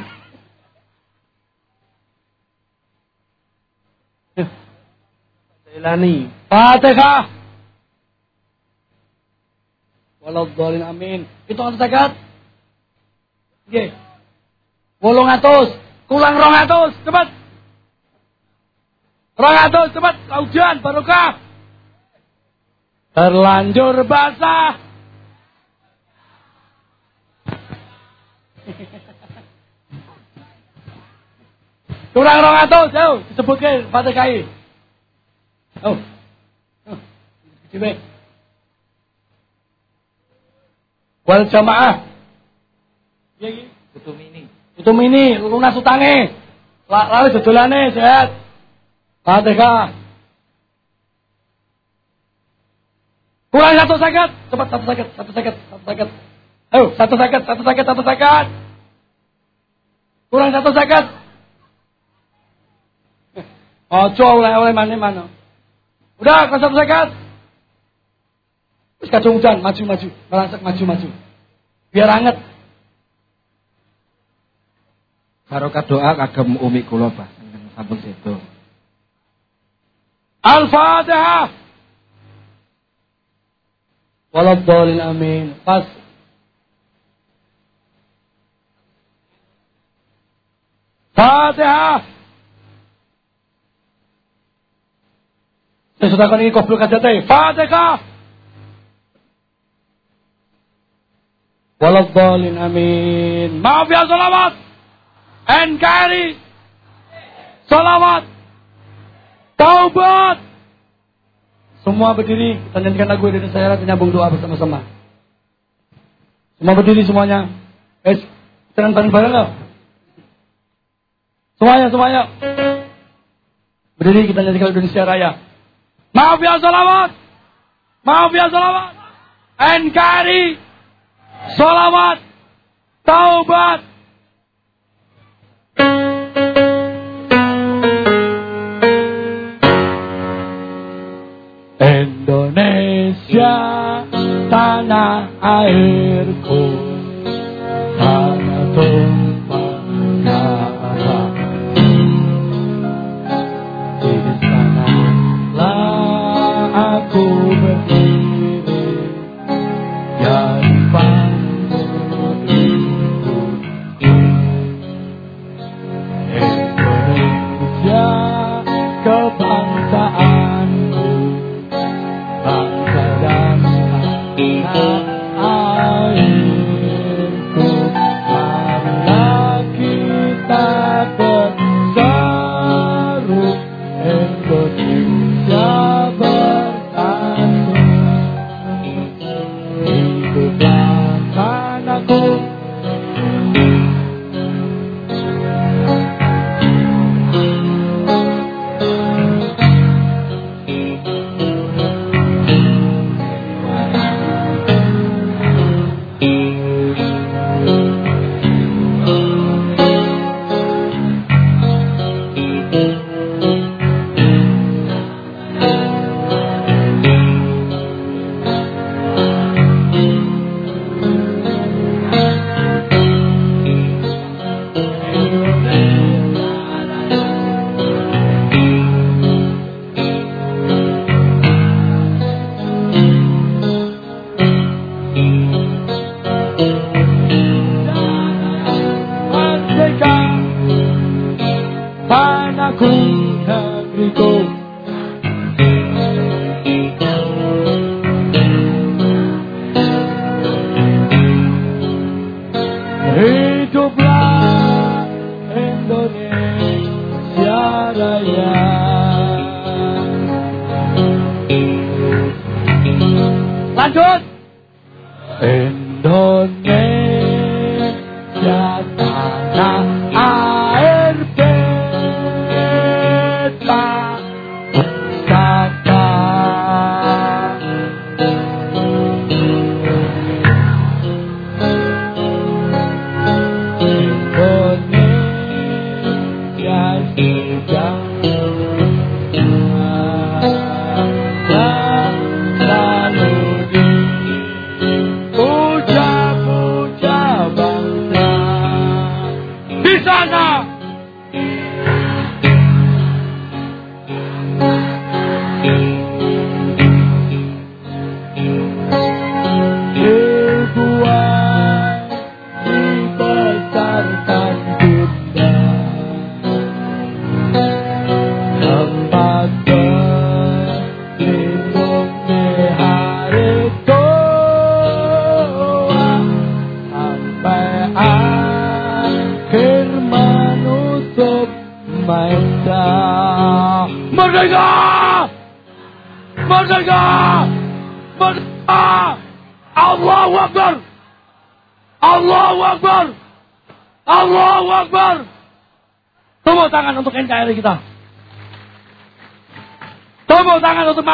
[LAUGHS] Ilani. Fatihah. Walau dolin amin. Pitung atus seket. Oke. Wolong atus. Kulang rong atus. Cepat. Rong atus. Cepat. Hujan. Barokah. Terlanjur basah. Kurang rong atus, jauh disebutkan Fatihah. Oh. Oh. Cibe. Wal jamaah. Ya iki. Tutum ini. Itu mini, lunas utange. Lalu dodolane sehat. Fatihah. Kurang satu sakit, cepat satu sakit, satu sakit, satu sakit. Ayo, satu sakit, satu sakit, satu sakit. Kurang satu sakit. [LAUGHS] Ojo oleh oleh mana mana. Udah, kau satu sakit. Terus kacung hujan, maju maju, merasak maju maju. Biar anget. Barokah doa kagem umi kula Pak. Sampun sedo. Al-Fatihah. Waladhalin amin. Pas. Fatihah. Saya sudah kali ini kobluk aja teh. Fatihah. Waladhalin amin. Maaf ya salawat. NKRI. Salawat. Taubat. Semua berdiri, kita nyanyikan lagu Indonesia Raya, menyambung doa bersama-sama. Semua berdiri semuanya. Eh, jangan bareng-bareng loh. Semuanya, semuanya. Berdiri kita nyanyikan Indonesia Raya. Maaf ya salawat. Maaf ya salawat. NKRI. Salawat. Taubat. Indonesia tanah airku tanah tumpah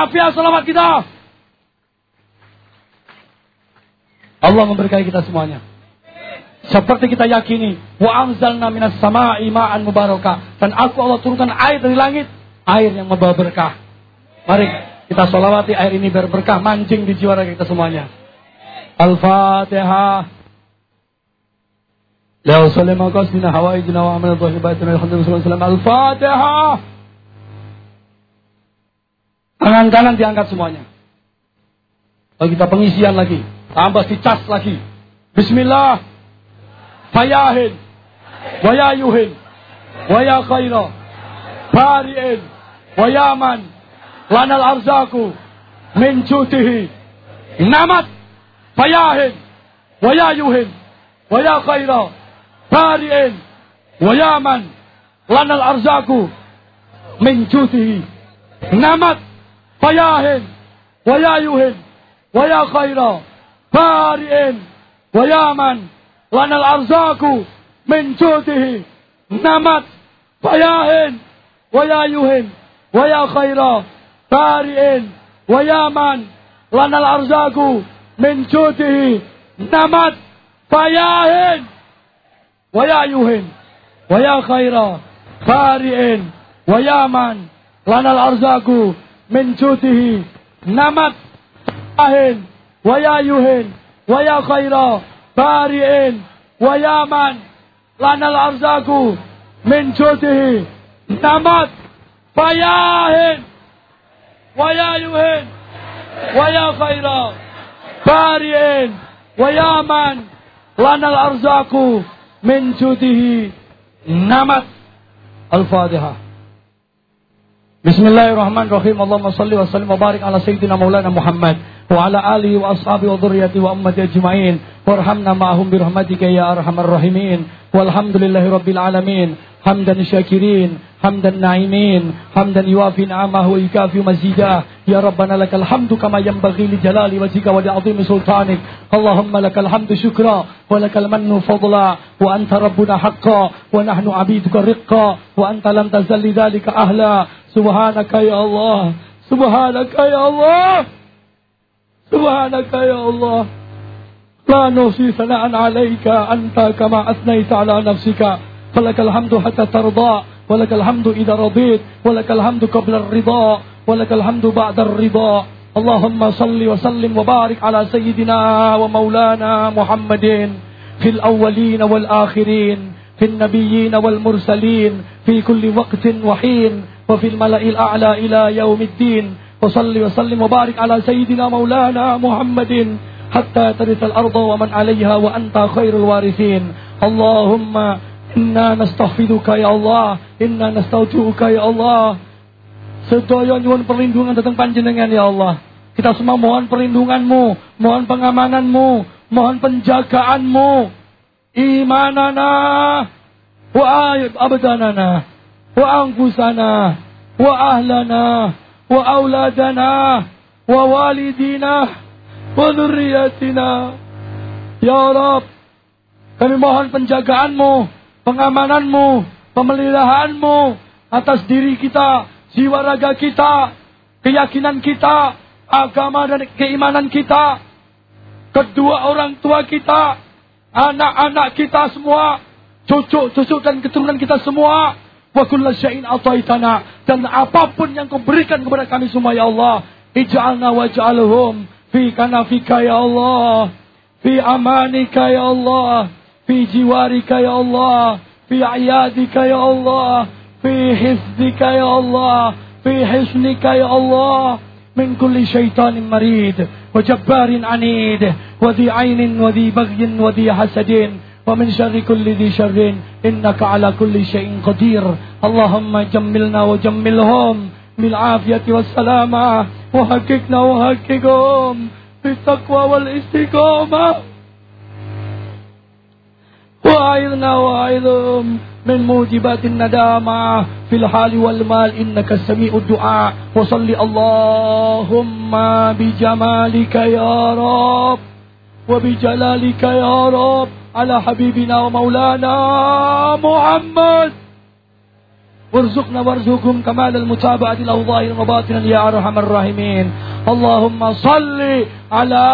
Rafiah selamat kita. Allah memberkahi kita semuanya. Seperti kita yakini, wa anzalna minas sama'i ma'an mubarakah. Dan aku Allah turunkan air dari langit, air yang membawa berkah. Mari kita solawati air ini biar berkah mancing di jiwa kita semuanya. Al-Fatihah. Ya Rasulullah, maka hawa ijina wa amanat wa dan Alhamdulillah, Al-Fatihah. Tangan kanan diangkat semuanya. Lalu kita pengisian lagi. Tambah dicas lagi. Bismillah. Fayahin. Wayayuhin. Waya. Bari'in. Wayaman. Lanal arzaku. Min jutihi. Namat. Fayahin. Wayayuhin. Waya. Bari'in. Wayaman. Lanal arzaku. Min jutihi. Namat. فيا ويا يهن ويا خيرا فارئ ويا من؟ لنا الأرزاق من جوده نمت. فيا ويا يهن ويا خيرا فارئ ويا من؟ لنا الأرزاق من جوده نمت. فيا ويا يهن ويا خيرا فارئ ويا من؟ لنا الأرزاق من جوته نمت أهن ويا يهن ويا خيرا بارئ ويا من لنا الأرزاق من جوته نمت فياهن ويا يهن ويا خيرا بارئ ويا من لنا الأرزاق من جوده نمت الفاتحة بسم الله الرحمن الرحيم اللهم صل وسلم وبارك على سيدنا مولانا محمد وعلى آله وأصحابه وذريته وأمته أجمعين وارحمنا معهم برحمتك يا أرحم الراحمين والحمد لله رب العالمين حمدا شاكرين حمدا ناعمين حمدا يوافي نعمه ويكافي مزيدا يا ربنا لك الحمد كما ينبغي لجلال وجهك ولعظيم سلطانك اللهم لك الحمد شكرا ولك المن فضلا وأنت ربنا حقا ونحن عبيدك رقا وأنت لم تزل لذلك أهلا سبحانك يا الله. سبحانك يا الله. سبحانك يا الله. لا نوصي ثناء عليك. أنت كما أثنيت على نفسك. فلك الحمد حتى ترضى. ولك الحمد إذا رضيت. ولك الحمد قبل الرضا. ولك الحمد بعد الرضا. اللهم صل وسلم وبارك على سيدنا ومولانا محمد في الأولين والآخرين. في النبيين والمرسلين. في كل وقت وحين. وفي الملأ الأعلى إلى يوم الدين وصل وسلم وبارك على سيدنا مولانا محمد حتى ترث الأرض ومن عليها وأنت خير الوارثين اللهم Inna nastaghfiruka ya Allah. Inna nastaujuka ya Allah. Sedaya nyuwun perlindungan datang panjenengan ya Allah. Kita semua mohon perlindunganmu, mohon pengamananmu, mohon penjagaanmu. Imanana wa abdanana auladana wa walidina wa dhurriyatina. Ya Rab, kami mohon penjagaanmu, pengamananmu, pemeliharaanmu atas diri kita, jiwa raga kita, keyakinan kita, agama dan keimanan kita, kedua orang tua kita, anak-anak kita semua, cucu-cucu dan keturunan kita semua, wa kullu syai'in ataitana dan apapun yang kau berikan kepada kami semua ya Allah, ij'alna waj'alhum fi kanafika ya Allah, fi amanika ya Allah, في جوارك يا الله في عيادك يا الله في حفظك يا الله في حسنك يا الله من كل شيطان مريد وجبار عنيد وذي عين وذي بغي وذي حسد ومن شر كل ذي شر إنك على كل شيء قدير. اللهم جملنا وجملهم بالعافية والسلامة. وحققنا وحققهم بالتقوى والاستقامة. وأعذنا وأعذهم من موجبات الندامة. في الحال والمال إنك سميع الدعاء. وصل اللهم بجمالك يا رب. وبجلالك يا رب على حبيبنا ومولانا محمد. وارزقنا وارزقهم كمال المتابعة له وباطنا يا أرحم الراحمين. اللهم صل على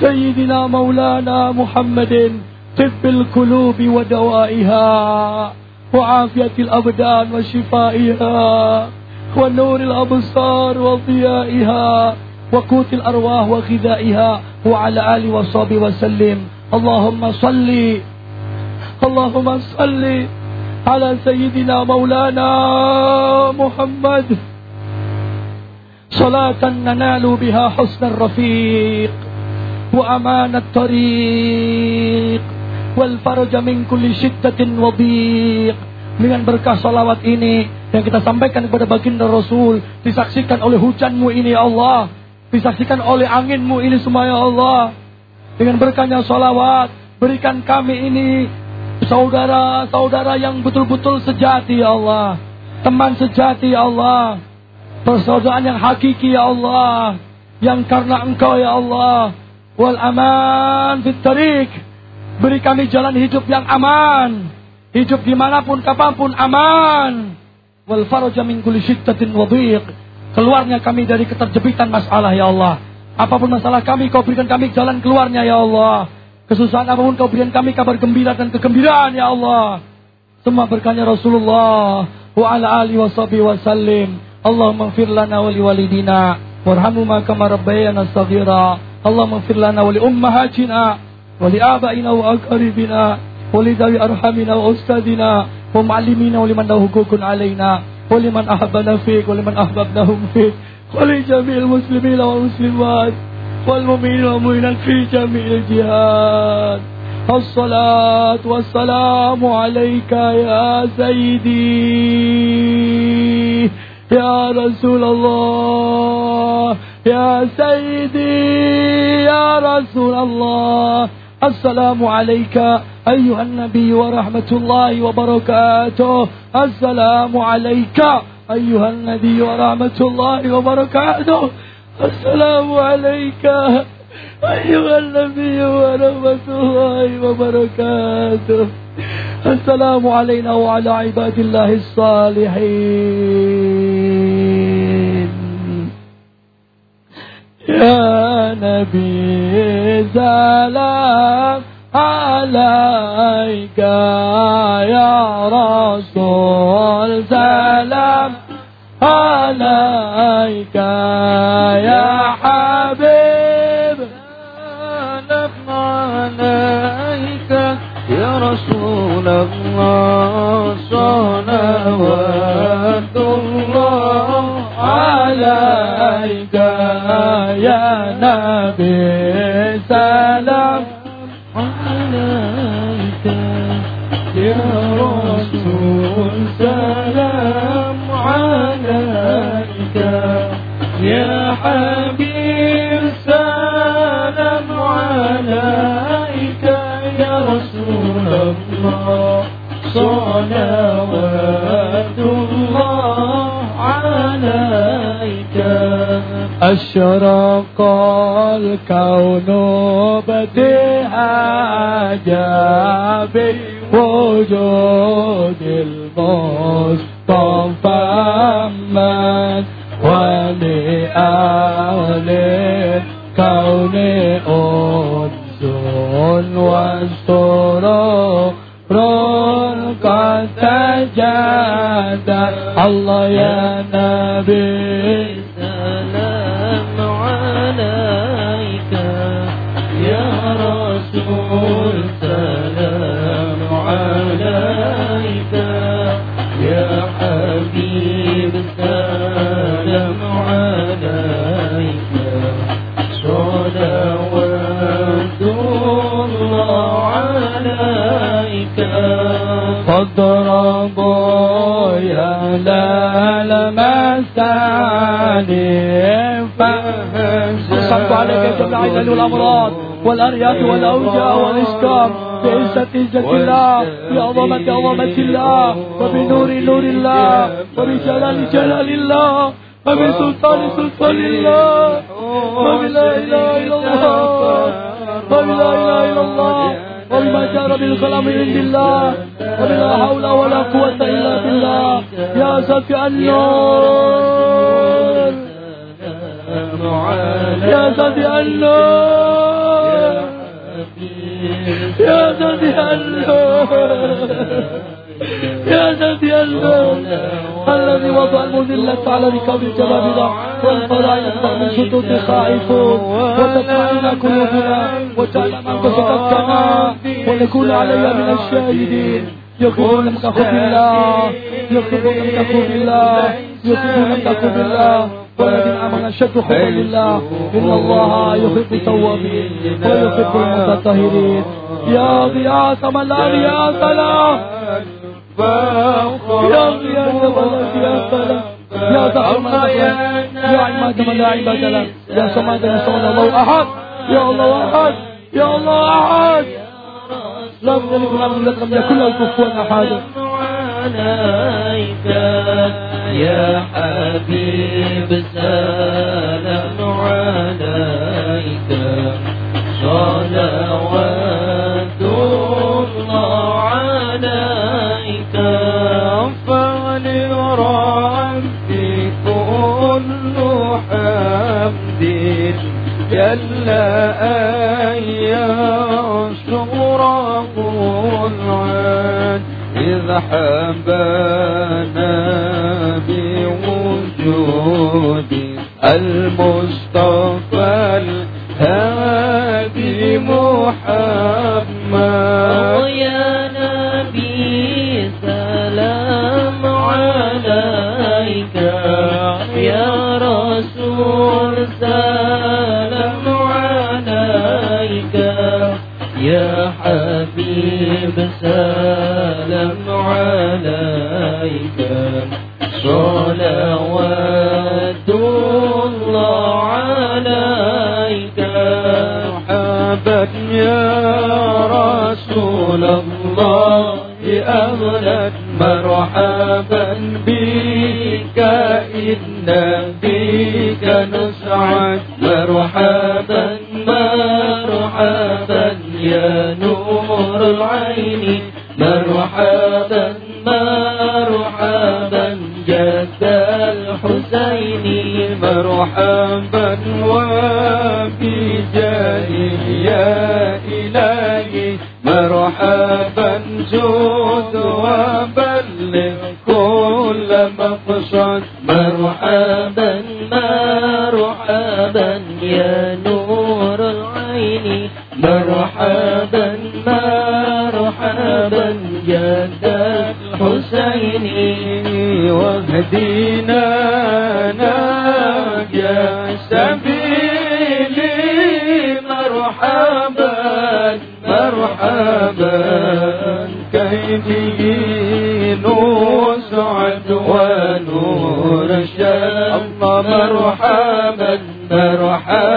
سيدنا مولانا محمد طب القلوب ودوائها وعافية الأبدان وشفائها ونور الأبصار وضيائها. وقوت الأرواح وغذائها وعلى آله وصحبه وسلم اللهم صل اللهم صل على سيدنا مولانا محمد صلاة ننال بها حسن الرفيق وأمان الطريق والفرج من كل شدة وضيق dengan berkah salawat ini yang kita sampaikan kepada baginda Rasul disaksikan oleh hujanmu ini ya Allah disaksikan oleh anginmu ini semua ya Allah. Dengan berkahnya salawat berikan kami ini saudara-saudara yang betul-betul sejati ya Allah. Teman sejati ya Allah. Persaudaraan yang hakiki ya Allah. Yang karena engkau ya Allah. Wal aman fit tariq. Beri kami jalan hidup yang aman. Hidup di mana pun kapan pun aman. Wal faraja min kulli syiddatin wa Keluarnya kami dari keterjepitan masalah ya Allah. Apa pun masalah kami, kau berikan kami jalan keluarnya ya Allah. Kesusahan apa pun kau berikan kami kabar gembira dan kegembiraan ya Allah. Semua berkahnya Rasulullah wa ala alihi washabihi wasallim. Allahumma ighfir lana wa liwalidina warhamhuma kama rabbayana saghira. Allahumma ighfir lana wa li ummahatina wa li abaina wa aqrabina wa li arhamina wa ustadina wa muallimina wa liman lahu hukukun alaina. ولمن أحبنا فيك ولمن أحببناهم فيك ولجميع المسلمين والمسلمات والمؤمنين والمؤمنات في جميع الجهاد. الصلاة والسلام عليك يا سيدي. يا رسول الله. يا سيدي. يا رسول الله. السلام عليك أيها النبي ورحمة الله وبركاته. السلام عليك أيها النبي ورحمة الله وبركاته. السلام عليك أيها النبي ورحمة الله وبركاته. السلام علينا وعلى عباد الله الصالحين. يا نبي سلام عليك يا رسول سلام عليك يا حبيب سلام عليك يا رسول الله. عليك يا نبي سلام عليك يا رسول سلام عليك يا حبيب سلام عليك يا رسول الله. صلوات أشرق الكون بديها بوجود المصطفى من ولأهل الكون أنس والسرور قد تجدد الله يا نبي السلام عليك يا حبيب السلام عليك. صلوات الله عليك. فاضرب يا لال مساني فهزم صلوا عليك يا جماعة الأمراض والأرياف والأوجاع والاشكام بعزة عزة الله بعظمة عظمة الله وبنور نور الله وبجلال جلال الله وبسلطان سلطان الله. وبلا إله إلا الله وبلا إله إلا الله وبما جار بالكلام من عند الله وبلا حول ولا قوة إلا بالله. يا سفي النور يا سفي النور. يا ذا يا ذا الذي وضع المذلة على ركاب جبابنا يقطع من شدود خائفون وتطمئن قلوبنا وجعل أنت صدقتنا ونكون علي من الشاهدين. يقول لم تكن بالله يقول لم تكن بالله يقول لم تكن بالله والذين امنوا اشد خوفا لله. إن الله يحب التوابين ويحب المتطهرين. يا غياث من لا غياث له يا غياث من لا غياث له يا زعم يا عماد من لا عباد له يا صمد من صمد الله أحد. يا الله أحد. يا الله يملك لم يلد لم يكن له كفوا أحد. عليك يا حبيب سلام عليك. صلوات الله عليك. فلربي كل حمد. جل أن العين إذ حبانا بوجود المصطفى الهادي محمد. يا نبي سلام عليك. يا رسول سلام يا حبيب سلام عليك. صلوات الله عليك. مرحبا يا رسول الله أهلا مرحبا بك. إن بك نسعد. مرحبا مرحبا يا نور العين مرحبا مرحبا جد الحسين مرحبا وبجاه يا إلهي مرحبا جود وبلغ كل مقصد مرحبا مرحبا يا نور العين. مرحبا مرحبا جد الحسين واهدينا نجا سبيلي. مرحبا مرحبا كيفي نسعد ونور الشام مرحبا مرحبا.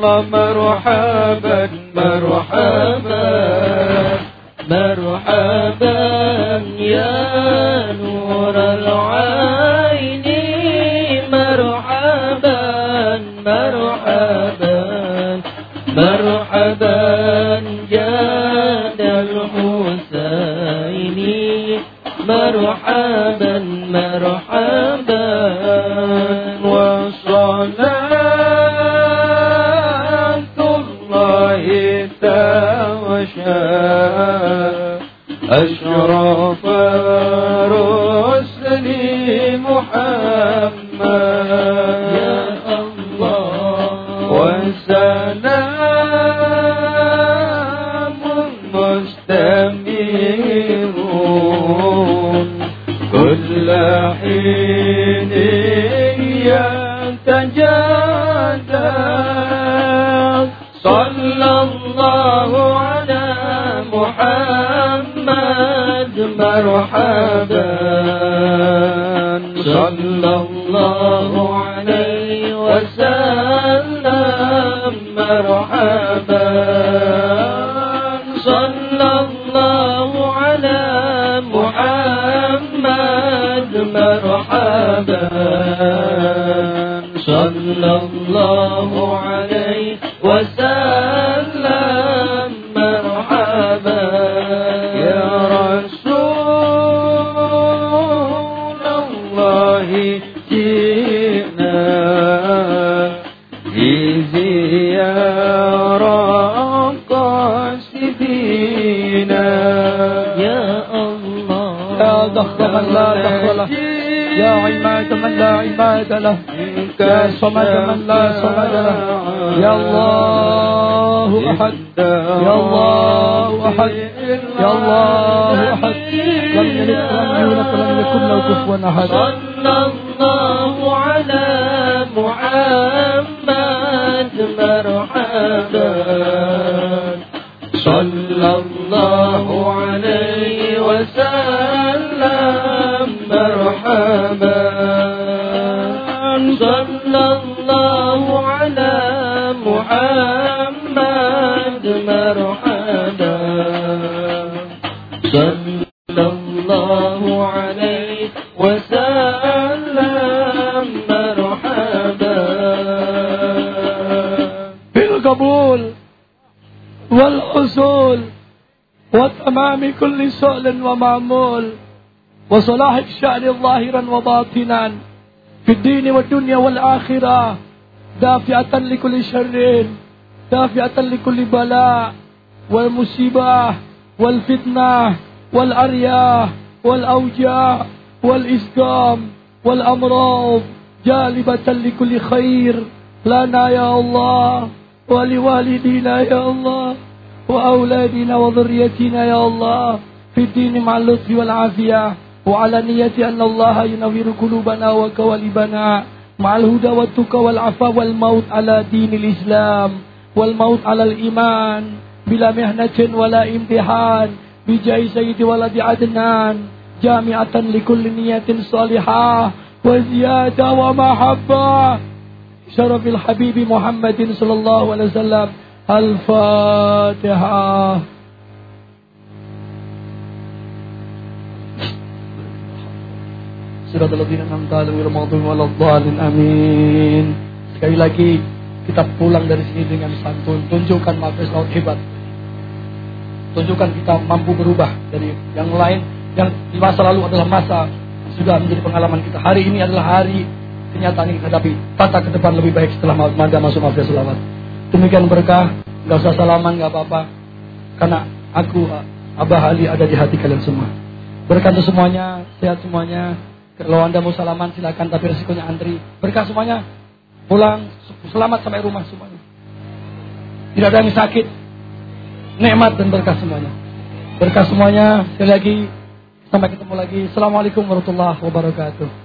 الله مرحبا أحد. يا الله أحد. لم يلد ولم يولد ولم يكن له كفوا أحد. سؤل ومعمول وصلاح الشأن ظاهرا وباطنا في الدين والدنيا والآخرة دافعة لكل شر دافعة لكل بلاء والمصيبة والفتنة والأرياح والأوجاع والإسقام والأمراض جالبة لكل خير لنا يا الله ولوالدينا يا الله وأولادنا وذريتنا يا الله. في الدين مع اللطف والعافية وعلى نية أن الله ينور قلوبنا وكوالبنا مع الهدى والتقى والعفاف والموت على دين الإسلام والموت على الإيمان بلا مهنة ولا امتحان بجاه سيد ولد عدنان جامعة لكل نية صالحة وزيادة ومحبة. شرف الحبيب محمد صلى الله عليه وسلم الفاتحة. Surat al-Ladina namta maudhum waladhalin amin. Sekali lagi kita pulang dari sini dengan santun. Tunjukkan mafis laut hebat. Tunjukkan kita mampu berubah dari yang lain Yang di masa lalu adalah masa sudah menjadi pengalaman kita. Hari ini adalah hari kenyataan yang hadapi. Tata ke depan lebih baik setelah manda masuk mafia selawat. Demikian berkah. Gak usah salaman gak apa-apa. Karena aku Abah Ali ada di hati kalian semua. Berkah untuk semuanya Sehat semuanya Kalau anda mau salaman silakan Tapi resikonya antri. Berkah semuanya. Pulang selamat sampai rumah semuanya. Tidak ada yang sakit. Nikmat dan berkah semuanya. Berkah semuanya. Sekali lagi Sampai ketemu lagi. Assalamualaikum warahmatullahi wabarakatuh